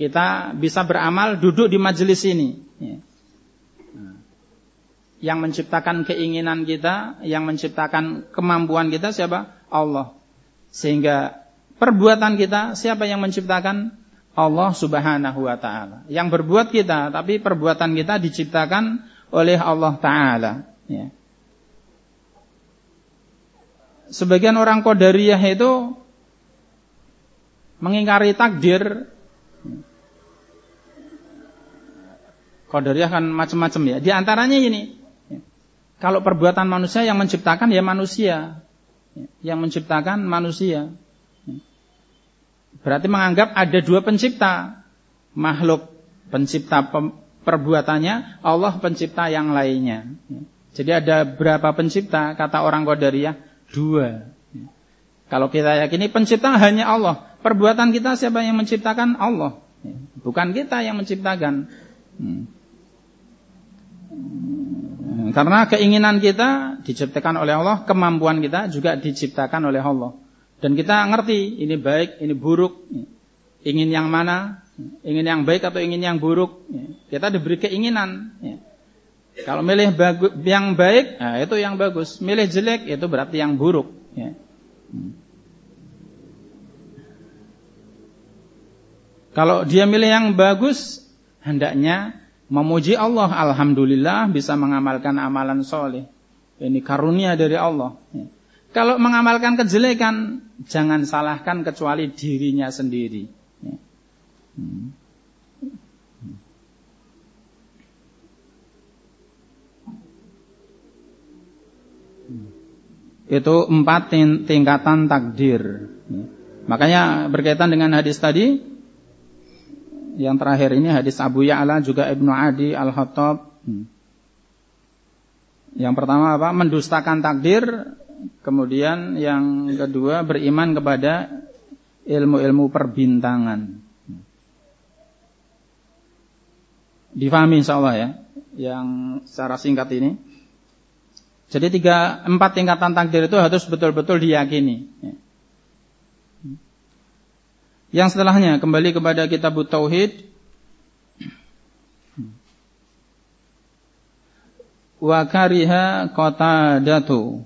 S1: kita bisa beramal duduk di majelis ini ya. yang menciptakan keinginan kita yang menciptakan kemampuan kita siapa Allah sehingga perbuatan kita siapa yang menciptakan? Allah Subhanahu wa taala. Yang berbuat kita, tapi perbuatan kita diciptakan oleh Allah taala, ya. Sebagian orang Qadariyah itu mengingkari takdir. Qadariyah kan macam-macam ya. Di antaranya ini, kalau perbuatan manusia yang menciptakan ya manusia yang menciptakan manusia. Berarti menganggap ada dua pencipta. Makhluk pencipta perbuatannya, Allah pencipta yang lainnya. Jadi ada berapa pencipta? Kata orang Qadariyah, dua. Kalau kita yakini pencipta hanya Allah. Perbuatan kita siapa yang menciptakan? Allah. Bukan kita yang menciptakan. Hmm. Karena keinginan kita diciptakan oleh Allah, kemampuan kita juga diciptakan oleh Allah. Dan kita ngerti ini baik, ini buruk, ingin yang mana, ingin yang baik atau ingin yang buruk. Kita diberi keinginan. Kalau milih yang baik, nah itu yang bagus. Milih jelek, itu berarti yang buruk. Kalau dia milih yang bagus, hendaknya memuji Allah, alhamdulillah bisa mengamalkan amalan soleh. Ini karunia dari Allah. Ya. Kalau mengamalkan kejelekan, jangan salahkan kecuali dirinya sendiri. Ya. Hmm. Itu empat tingkatan takdir. Ya. Makanya berkaitan dengan hadis tadi, yang terakhir ini hadis Abu Ya'la juga Ibnu Adi Al-Khattab. Hmm. Yang pertama apa? Mendustakan takdir. Kemudian yang kedua beriman kepada ilmu-ilmu perbintangan. Difahami insyaallah ya. Yang secara singkat ini. Jadi tiga, empat tingkatan takdir itu harus betul-betul diyakini. Yang setelahnya kembali kepada kitab tauhid. Wa kariha qatadatu.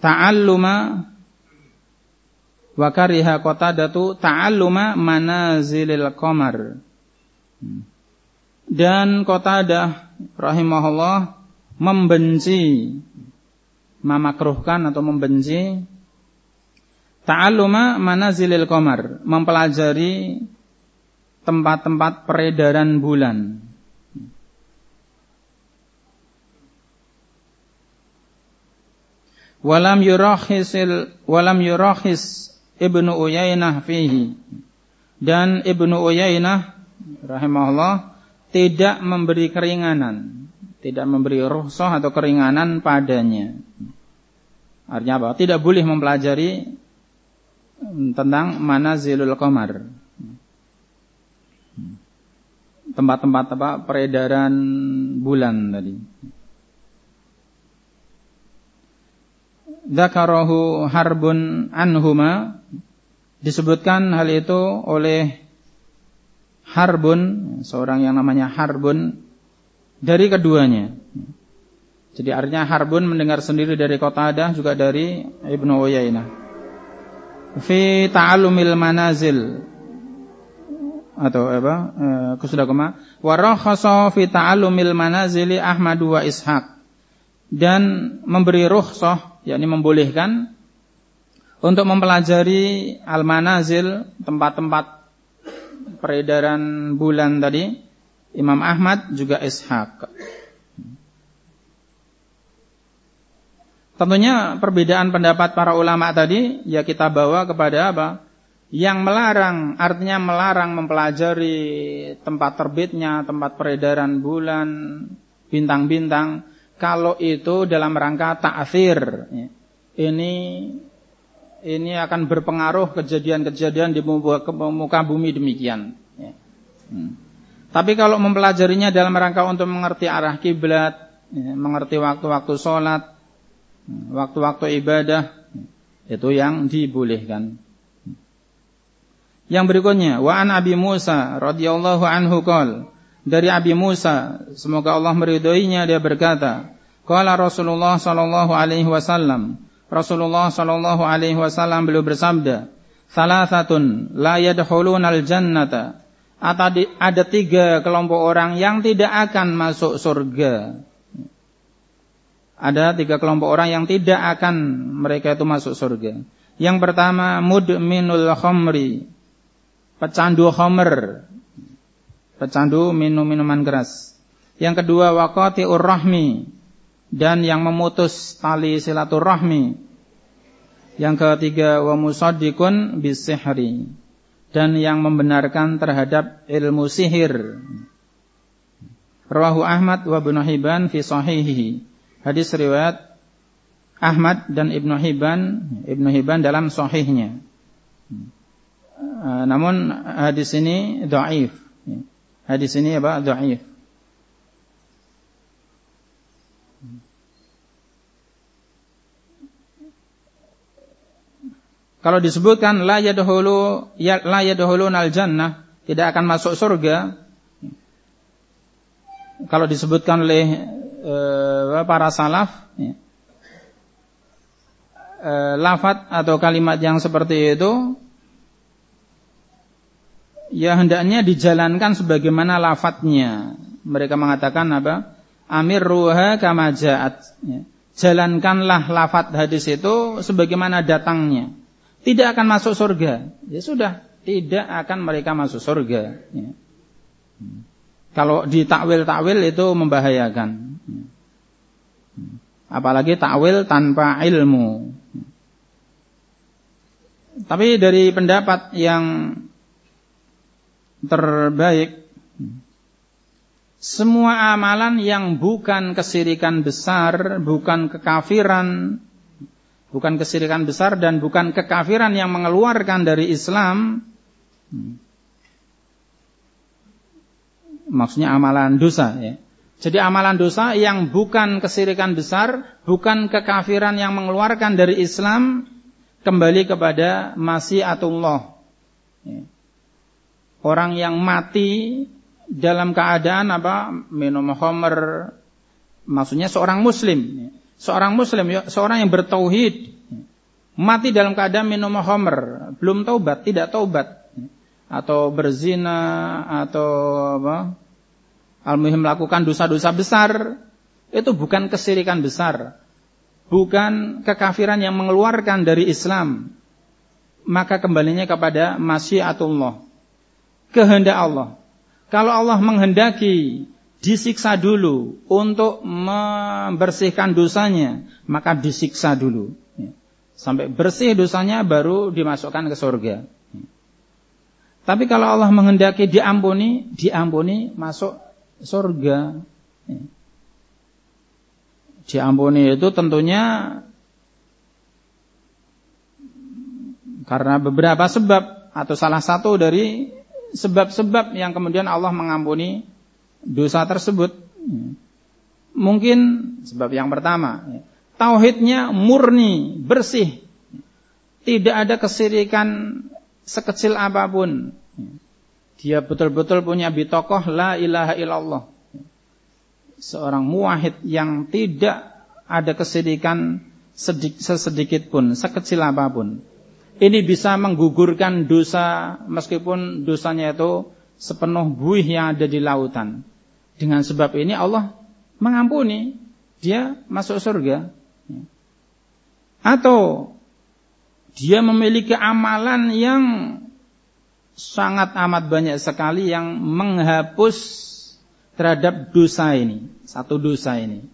S1: Ta'alluma. Wa kariha qatadatu. Ta'alluma manazilil qamar. Dan Qatadah rahimahullah membenci memakruhkan atau membenci Ta'alluma manazilil qamar, mempelajari tempat-tempat peredaran bulan. Walam yurahisil walam yurahis Ibnu Uyainah fihi. Dan Ibnu Uyainah rahimahullah tidak memberi keringanan, tidak memberi rukhsah atau keringanan padanya. Artinya apa? Tidak boleh mempelajari tentang mana zilul qamar. Tempat-tempat apa peredaran bulan tadi. Dzakarahu harbun anhuma disebutkan hal itu oleh Harbun, seorang yang namanya Harbun dari keduanya. Jadi artinya Harbun mendengar sendiri dari Qatadah juga dari Ibnu Uyainah. Fi ta'allumil manazil. Atau apa? Eh, sudah koma wa rakhasa fi ta'allumil manazili Ahmad wa Ishaq. Dan memberi rukhsah yakni membolehkan untuk mempelajari al-manazil tempat-tempat peredaran bulan tadi Imam Ahmad juga Ishaq Tentunya perbedaan pendapat para ulama tadi ya kita bawa kepada apa? Yang melarang, artinya melarang mempelajari tempat terbitnya, tempat peredaran bulan, bintang-bintang. Kalau itu dalam rangka. Ya. Ini ini akan berpengaruh kejadian-kejadian di muka bumi demikian. Hmm. Tapi kalau mempelajarinya dalam rangka untuk mengerti arah kiblat, mengerti waktu-waktu sholat, waktu-waktu ibadah itu yang dibolehkan. Yang berikutnya, wa an Abi Musa radhiyallahu anhu qol dari Abi Musa semoga Allah meridhoinya dia berkata, qala Rasulullah sallallahu alaihi wasallam Rasulullah sallallahu alaihi wasallam beliau bersabda, "Salasatun la yadkhulunal jannata." Ada tiga kelompok orang yang tidak akan masuk surga ada tiga kelompok orang yang tidak akan mereka itu masuk surga. Yang pertama mudminul khamri, pecandu khamr, pecandu minum minuman keras. Yang kedua waqati rahmi dan yang memutus tali silaturahmi. Yang ketiga wa musaddiqun bisihri dan yang membenarkan terhadap ilmu sihir. Rawahu Ahmad wa Ibnu Hibban fi sahihihi. Hadis riwayat Ahmad dan Ibnu Hibban, Ibnu Hibban dalam sahihnya. Uh, namun hadis ini dhaif. Hadis ini apa? Dhaif. Kalau disebutkan la yadkhulu ya, la jannah, tidak akan masuk surga. Kalau disebutkan oleh uh, para salaf ya. uh, lafat atau kalimat yang seperti itu ya hendaknya dijalankan sebagaimana lafadznya. Mereka mengatakan apa? Amir ruha kama ja'at. Ya. Jalankanlah lafat hadis itu sebagaimana datangnya. Tidak akan masuk surga. Ya sudah, tidak akan mereka masuk surga. Ya. Hmm. Kalau ditakwil-takwil itu membahayakan. Apalagi takwil tanpa ilmu. Tapi dari pendapat yang terbaik semua amalan yang bukan kesirikan besar, bukan kekafiran, bukan kesirikan besar dan bukan kekafiran yang mengeluarkan dari Islam, maksudnya amalan dosa ya. Jadi amalan dosa yang bukan kesirikan besar, bukan kekafiran yang mengeluarkan dari Islam kembali kepada masyiatullah. Ya. Orang yang mati dalam keadaan apa? minum khamr maksudnya seorang muslim, ya. seorang muslim, ya, seorang yang bertauhid mati dalam keadaan minum khamr, belum taubat, tidak taubat atau berzina atau apa? Al-Muhim melakukan dosa-dosa besar itu bukan kesirikan besar, bukan kekafiran yang mengeluarkan dari Islam. Maka kembalinya kepada masyiatullah. Kehendak Allah. Kalau Allah menghendaki disiksa dulu untuk membersihkan dosanya, maka disiksa dulu. Sampai bersih dosanya baru dimasukkan ke surga. Tapi kalau Allah menghendaki diampuni, diampuni masuk surga. Diampuni itu tentunya karena beberapa sebab atau salah satu dari sebab-sebab yang kemudian Allah mengampuni dosa tersebut. Mungkin sebab yang pertama, tauhidnya murni, bersih. Tidak ada kesirikan sekecil apa pun. Dia betul-betul punya bitokoh la ilaha illallah. Seorang muwahid yang tidak ada kesedihan sedik, sesedikit pun, sekecil apa pun. ini bisa menggugurkan dosa meskipun dosanya itu sepenuh buih yang ada di lautan. Dengan sebab ini Allah mengampuni, dia masuk surga. Atau dia memiliki amalan yang sangat amat banyak sekali yang menghapus terhadap dosa ini, satu dosa ini.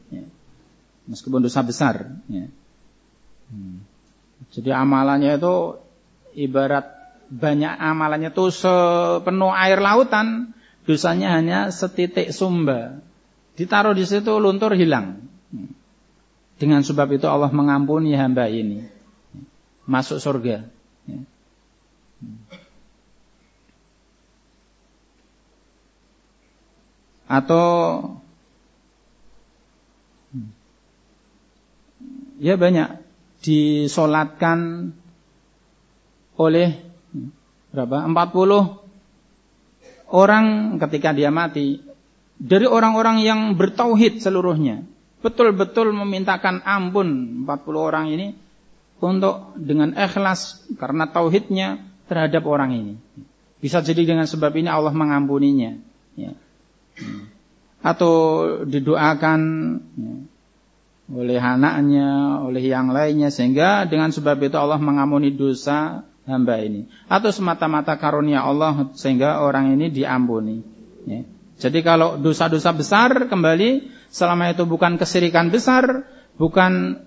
S1: Meskipun dosa besar. Hmm. Jadi amalannya itu ibarat banyak amalannya itu sepenuh air lautan, dosanya hanya setitik sumba. Ditaruh di situ luntur hilang. Dengan sebab itu Allah mengampuni hamba ini. Masuk surga. Atau ya banyak disolatkan oleh berapa? 40 orang ketika dia mati dari orang-orang yang bertauhid seluruhnya. Betul-betul memintakan ampun 40 orang ini untuk dengan ikhlas karena tauhidnya terhadap orang ini. Bisa jadi dengan sebab ini Allah mengampuninya. Ya. Atau didoakan ya, oleh anaknya, oleh yang lainnya sehingga dengan sebab itu Allah mengampuni dosa hamba ini. Atau semata-mata karunia Allah sehingga orang ini diampuni ya. jadi kalau dosa-dosa besar kembali selama itu bukan kesirikan besar bukan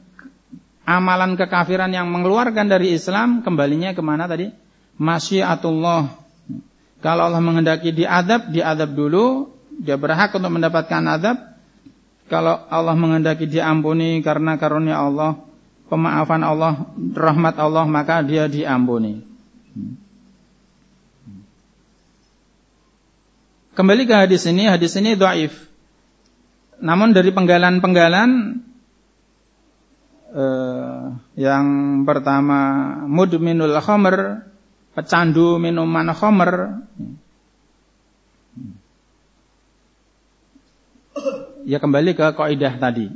S1: amalan kekafiran yang mengeluarkan dari Islam kembalinya ke mana tadi? Masyiatullah. Kalau Allah menghendaki diadab diadab dulu dia berhak untuk mendapatkan adab kalau Allah menghendaki diampuni karena karunia Allah pemaafan Allah, rahmat Allah, maka dia diampuni. Kembali ke hadis ini, hadis ini dhaif. Namun dari penggalan-penggalan eh, yang pertama mudminul khamr, pecandu minuman khamr. Ya kembali ke kaidah tadi.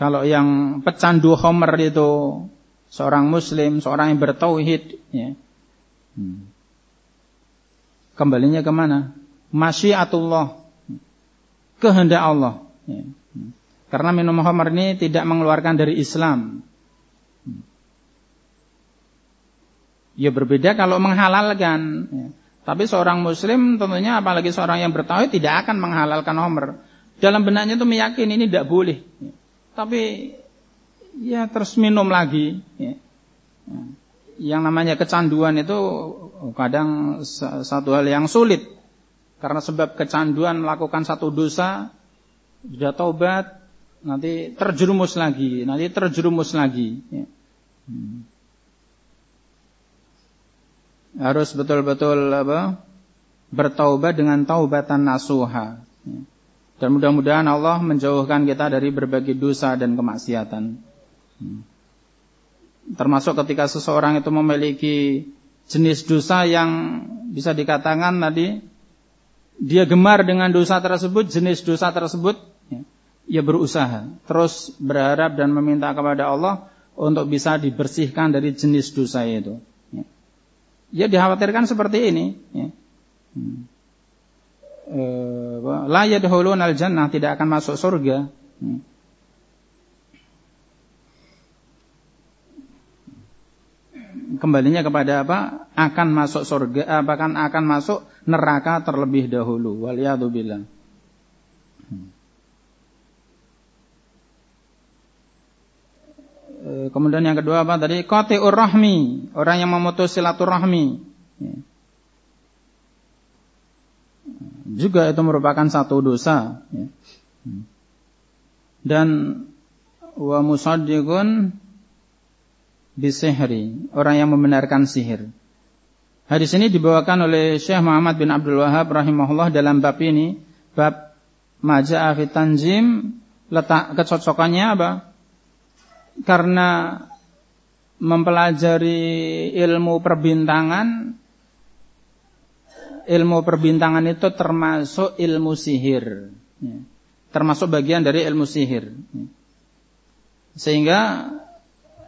S1: Kalau yang pecandu homer itu seorang muslim, seorang yang bertauhid, ya. Hmm. Kembalinya ke mana? Masyiatullah. Kehendak Allah. Ya. Hmm. Karena minum homer ini tidak mengeluarkan dari Islam. Hmm. Ya berbeda kalau menghalalkan. Ya. Tapi seorang muslim tentunya apalagi seorang yang bertauhid tidak akan menghalalkan homer. Dalam benaknya itu meyakini ini tidak boleh. Tapi ya terus minum lagi. Ya. Yang namanya kecanduan itu kadang satu hal yang sulit. Karena sebab kecanduan melakukan satu dosa, sudah taubat, nanti terjerumus lagi, nanti terjerumus lagi. Ya. Hmm. Harus betul-betul apa? Bertaubat dengan taubatan nasuha. Ya. Dan mudah-mudahan Allah menjauhkan kita dari berbagai dosa dan kemaksiatan. Termasuk ketika seseorang itu memiliki jenis dosa yang bisa dikatakan tadi dia gemar dengan dosa tersebut, jenis dosa tersebut, ya, ia berusaha terus berharap dan meminta kepada Allah untuk bisa dibersihkan dari jenis dosa itu. Ya, dikhawatirkan seperti ini. Ya. Hmm. Eh, yadkhulunal jannah tidak akan masuk surga. Hmm. Kembalinya kepada apa? Akan masuk surga, bahkan akan masuk neraka terlebih dahulu. Waliyadzubillah. Hmm. Kemudian yang kedua apa? Tadi? Qati'ur rahmi, orang yang memutus silaturahmi. Ya juga itu merupakan satu dosa. Ya. dan wa musaddiqun bisihri. Orang yang membenarkan sihir. Hadis ini dibawakan oleh Syekh Muhammad bin Abdul Wahab rahimahullah dalam bab ini. Bab maja'a fi tanjim. Letak kecocokannya apa karena mempelajari ilmu perbintangan ilmu perbintangan itu termasuk ilmu sihir. Ya. Termasuk bagian dari ilmu sihir. Sehingga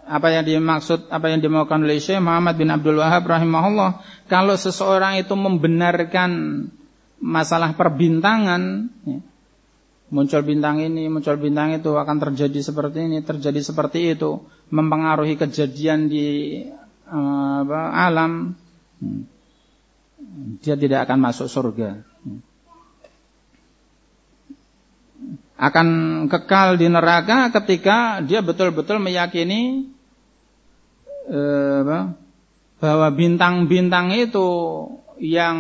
S1: apa yang dimaksud apa yang dimaukan oleh Syekh Muhammad bin Abdul Wahab rahimahullah kalau seseorang itu membenarkan masalah perbintangan ya, muncul bintang ini muncul bintang itu akan terjadi seperti ini terjadi seperti itu mempengaruhi kejadian di uh, apa, alam hmm. dia tidak akan masuk surga hmm. akan kekal di neraka ketika dia betul-betul meyakini eh, bahwa bintang-bintang itu yang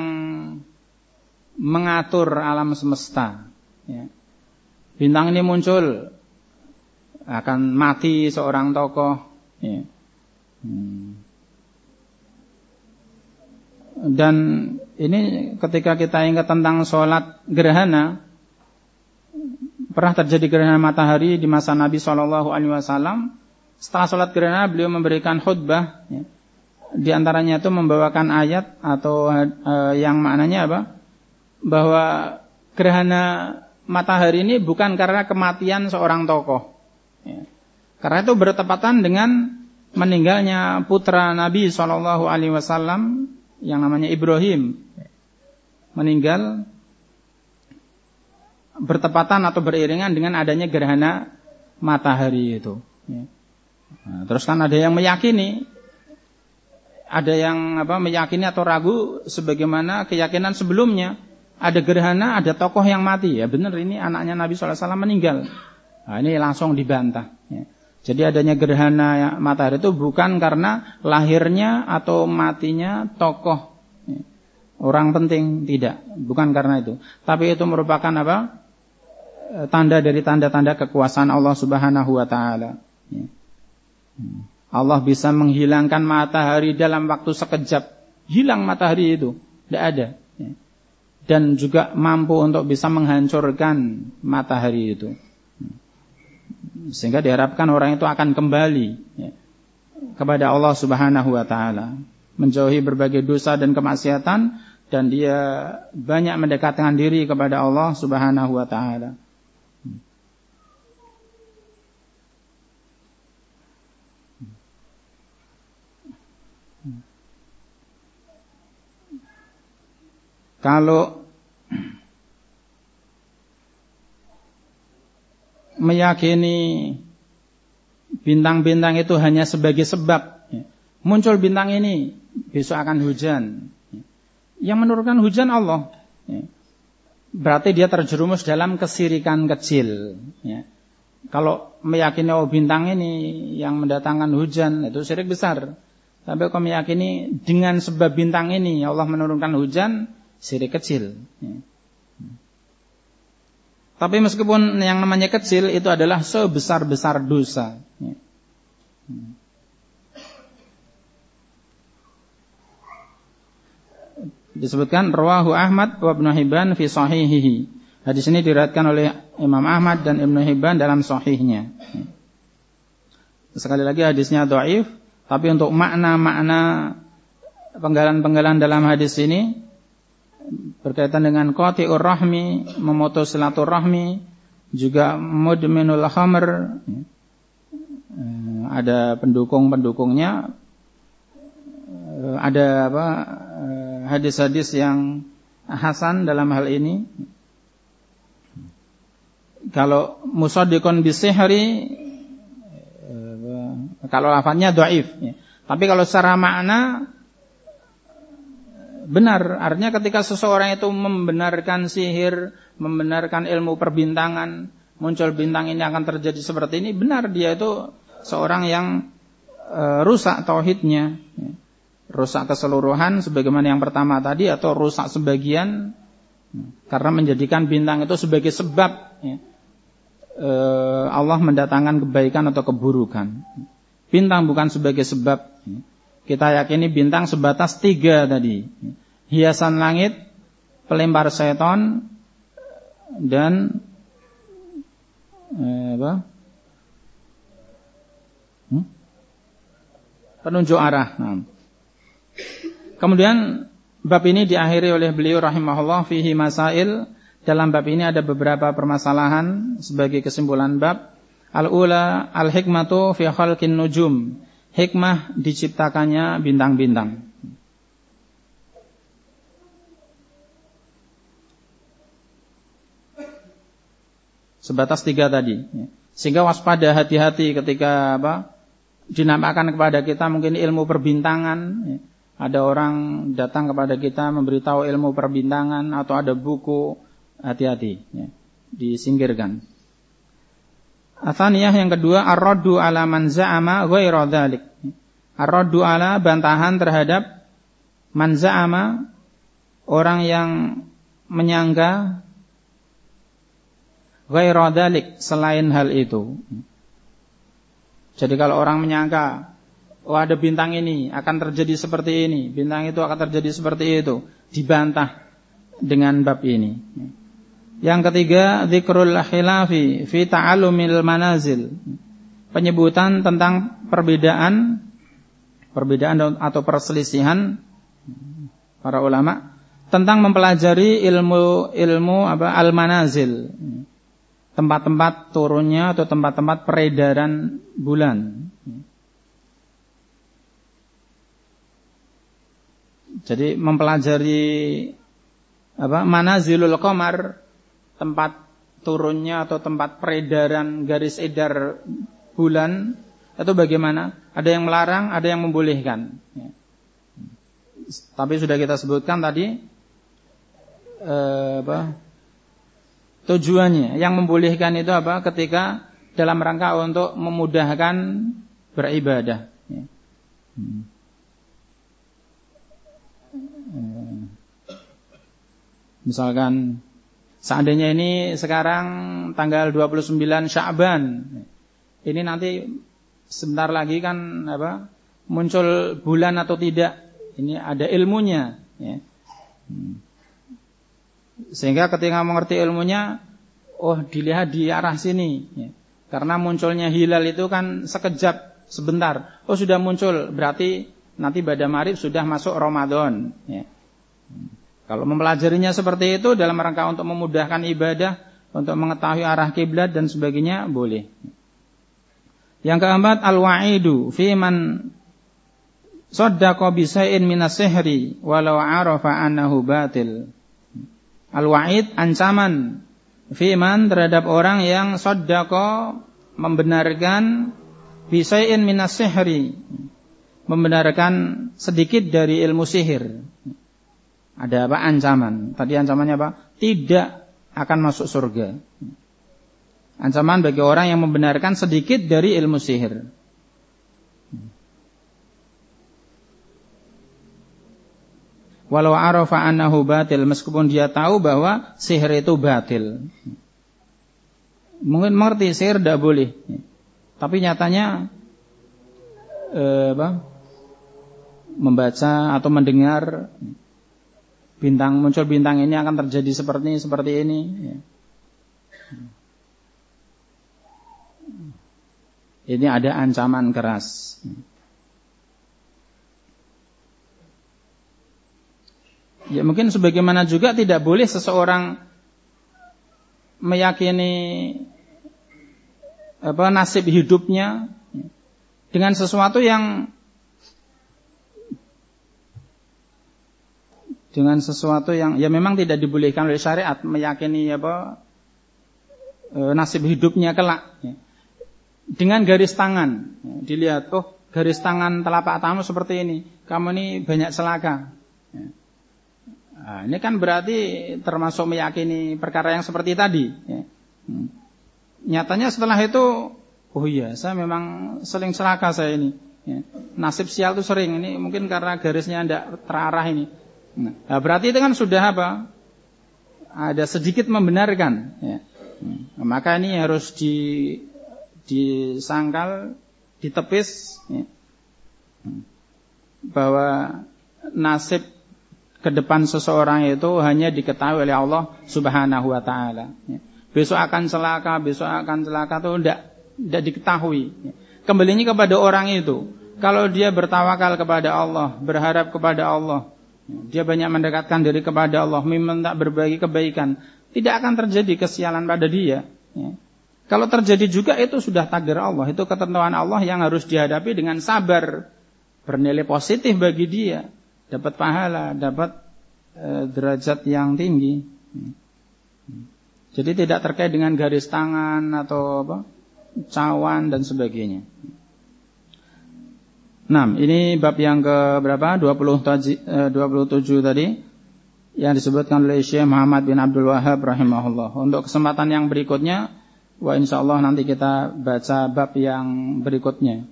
S1: mengatur alam semesta. Ya. Bintang ini muncul akan mati seorang tokoh. Ya. Hmm. Dan ini ketika kita ingat tentang sholat gerhana, pernah terjadi gerhana matahari di masa Nabi Shallallahu Alaihi Wasallam setelah sholat gerhana beliau memberikan khutbah ya. Di antaranya itu membawakan ayat atau uh, yang maknanya apa? Bahwa gerhana matahari ini bukan karena kematian seorang tokoh. Ya. Karena itu bertepatan dengan meninggalnya putra Nabi Shallallahu Alaihi Wasallam yang namanya Ibrahim meninggal bertepatan atau beriringan dengan adanya gerhana matahari itu. Ya. Nah, terus kan ada yang meyakini, ada yang apa meyakini atau ragu sebagaimana keyakinan sebelumnya. Ada gerhana, ada tokoh yang mati. Ya benar ini anaknya Nabi SAW meninggal. Nah, ini langsung dibantah. Ya. Jadi adanya gerhana matahari itu bukan karena lahirnya atau matinya tokoh ya. orang penting, tidak, bukan karena itu. Tapi itu merupakan apa? Tanda dari tanda-tanda kekuasaan Allah Subhanahu wa taala. Ya. Allah bisa menghilangkan matahari dalam waktu sekejap. Hilang matahari itu. Tidak ada. Dan juga mampu untuk bisa menghancurkan matahari itu. Sehingga diharapkan orang itu akan kembali kepada Allah subhanahu wa ta'ala. Menjauhi berbagai dosa dan kemaksiatan. Dan dia banyak mendekatkan diri kepada Allah subhanahu wa ta'ala. Kalau meyakini bintang-bintang itu hanya sebagai sebab ya, muncul bintang ini besok akan hujan. Ya, yang menurunkan hujan Allah ya, berarti dia terjerumus dalam kesirikan kecil kalau meyakini oh bintang ini yang mendatangkan hujan itu sirik besar. Tapi kalau meyakini dengan sebab bintang ini Allah menurunkan hujan Sirik kecil. Tapi meskipun yang namanya kecil itu adalah sebesar-besar dosa. Disebutkan rawahu Ahmad wa Ibnu Hibban fi sahihihi. Hadis ini diriwayatkan oleh Imam Ahmad dan Ibnu Hibban dalam sahihnya. Sekali lagi hadisnya dhaif, tapi untuk makna-makna penggalan-penggalan dalam hadis ini berkaitan dengan qati'ur rahmi, memutus silaturahmi, juga mudminul khamr. Eh, ada pendukung-pendukungnya eh, ada apa eh, hadis-hadis yang hasan dalam hal ini. Kalau musaddiqun bisihri kalau lafadznya dhaif. Tapi kalau secara makna benar. Artinya ketika seseorang itu membenarkan sihir, membenarkan ilmu perbintangan, muncul bintang ini akan terjadi seperti ini, benar dia itu seorang yang e, rusak tauhidnya. Ya. Rusak keseluruhan sebagaimana yang pertama tadi atau rusak sebagian karena menjadikan bintang itu sebagai sebab ya, e, Allah mendatangkan kebaikan atau keburukan. Bintang bukan sebagai sebab. Ya. Kita yakini bintang sebatas tiga tadi. Hiasan langit, pelempar seton, dan eh, apa? Hmm? Penunjuk arah. Nah. Kemudian bab ini diakhiri oleh beliau rahimahullah fihi masail. Dalam bab ini ada beberapa permasalahan sebagai kesimpulan bab. Al-ula al-hikmatu fi khalqin nujum. Hikmah diciptakannya bintang-bintang. Sebatas tiga tadi. Sehingga waspada hati-hati ketika apa? Dinamakan kepada kita mungkin ilmu perbintangan. Ada orang datang kepada kita memberitahu ilmu perbintangan atau ada buku. Hati-hati. Disingkirkan. Athaniyah yang kedua ar-raddu ala man za'ama ghairu dzalik. Ar-raddu ala bantahan terhadap man za'ama orang yang menyangka ghairu dzalik selain hal itu. Jadi kalau orang menyangka oh ada bintang ini akan terjadi seperti ini, bintang itu akan terjadi seperti itu, dibantah dengan bab ini. Yang ketiga, zikrul khilafi fi ta'alumil manazil. Penyebutan tentang perbedaan perbedaan atau perselisihan para ulama tentang mempelajari ilmu ilmu apa al manazil. Tempat-tempat turunnya atau tempat-tempat peredaran bulan. Jadi mempelajari apa manazilul qamar tempat turunnya atau tempat peredaran garis edar bulan atau bagaimana? Ada yang melarang, ada yang membolehkan. Ya. Tapi sudah kita sebutkan tadi eh, apa? Tujuannya yang membolehkan itu apa? Ketika dalam rangka untuk memudahkan beribadah. Ya. Hmm. Eh, misalkan Seandainya ini sekarang tanggal 29 Sya'ban. Ini nanti sebentar lagi kan apa? muncul bulan atau tidak. Ini ada ilmunya, ya. Sehingga ketika mengerti ilmunya, oh dilihat di arah sini, ya. Karena munculnya hilal itu kan sekejap, sebentar. Oh sudah muncul, berarti nanti pada marib sudah masuk Ramadan. Ya. Kalau mempelajarinya seperti itu dalam rangka untuk memudahkan ibadah, untuk mengetahui arah kiblat dan sebagainya boleh. Yang keempat al-wa'idu fi man saddaqa bi shay'in min sihri walau arafa annahu batil. Al-wa'id ancaman fi man terhadap orang yang saddaqa membenarkan bi shay'in min sihri membenarkan sedikit dari ilmu sihir ada apa? Ancaman. Tadi ancamannya apa? Tidak akan masuk surga. Ancaman bagi orang yang membenarkan sedikit dari ilmu sihir. Walau arafa annahu batil meskipun dia tahu bahwa sihir itu batil. Mungkin mengerti sihir tidak boleh. Tapi nyatanya eh, apa? membaca atau mendengar bintang muncul bintang ini akan terjadi seperti ini seperti ini. Ya. Ini ada ancaman keras. Ya mungkin sebagaimana juga tidak boleh seseorang meyakini apa nasib hidupnya dengan sesuatu yang dengan sesuatu yang ya memang tidak dibolehkan oleh syariat meyakini apa e, nasib hidupnya kelak ya. dengan garis tangan ya, dilihat oh garis tangan telapak tanganmu seperti ini kamu ini banyak celaka ya. nah, ini kan berarti termasuk meyakini perkara yang seperti tadi ya. hmm. nyatanya setelah itu oh iya saya memang sering celaka saya ini ya. nasib sial itu sering ini mungkin karena garisnya tidak terarah ini Nah, berarti itu kan sudah apa? Ada sedikit membenarkan. Ya. Nah, maka ini harus di disangkal, ditepis, ya. bahwa nasib ke depan seseorang itu hanya diketahui oleh Allah Subhanahu Wa Taala. Ya. Besok akan celaka, besok akan celaka itu tidak tidak diketahui. Ya. Kembalinya kepada orang itu. Kalau dia bertawakal kepada Allah, berharap kepada Allah, dia banyak mendekatkan diri kepada Allah, meminta berbagi kebaikan. Tidak akan terjadi kesialan pada dia. Ya. Kalau terjadi juga itu sudah takdir Allah, itu ketentuan Allah yang harus dihadapi dengan sabar, bernilai positif bagi dia, dapat pahala, dapat e, derajat yang tinggi. Jadi tidak terkait dengan garis tangan atau apa, cawan dan sebagainya. Nah, ini bab yang ke berapa? 20 27 tadi yang disebutkan oleh Syekh Muhammad bin Abdul Wahab rahimahullah. Untuk kesempatan yang berikutnya Wah insya Allah nanti kita baca bab yang berikutnya.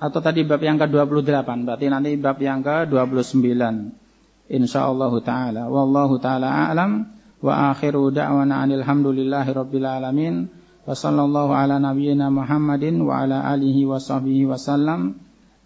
S1: Atau tadi bab yang ke-28. Berarti nanti bab yang ke-29. Insya Allah ta'ala. Wallahu ta'ala a'lam. Wa akhiru da'wana anilhamdulillahi rabbil alamin. Wa sallallahu ala nabiyyina Muhammadin wa ala alihi wa sahbihi wa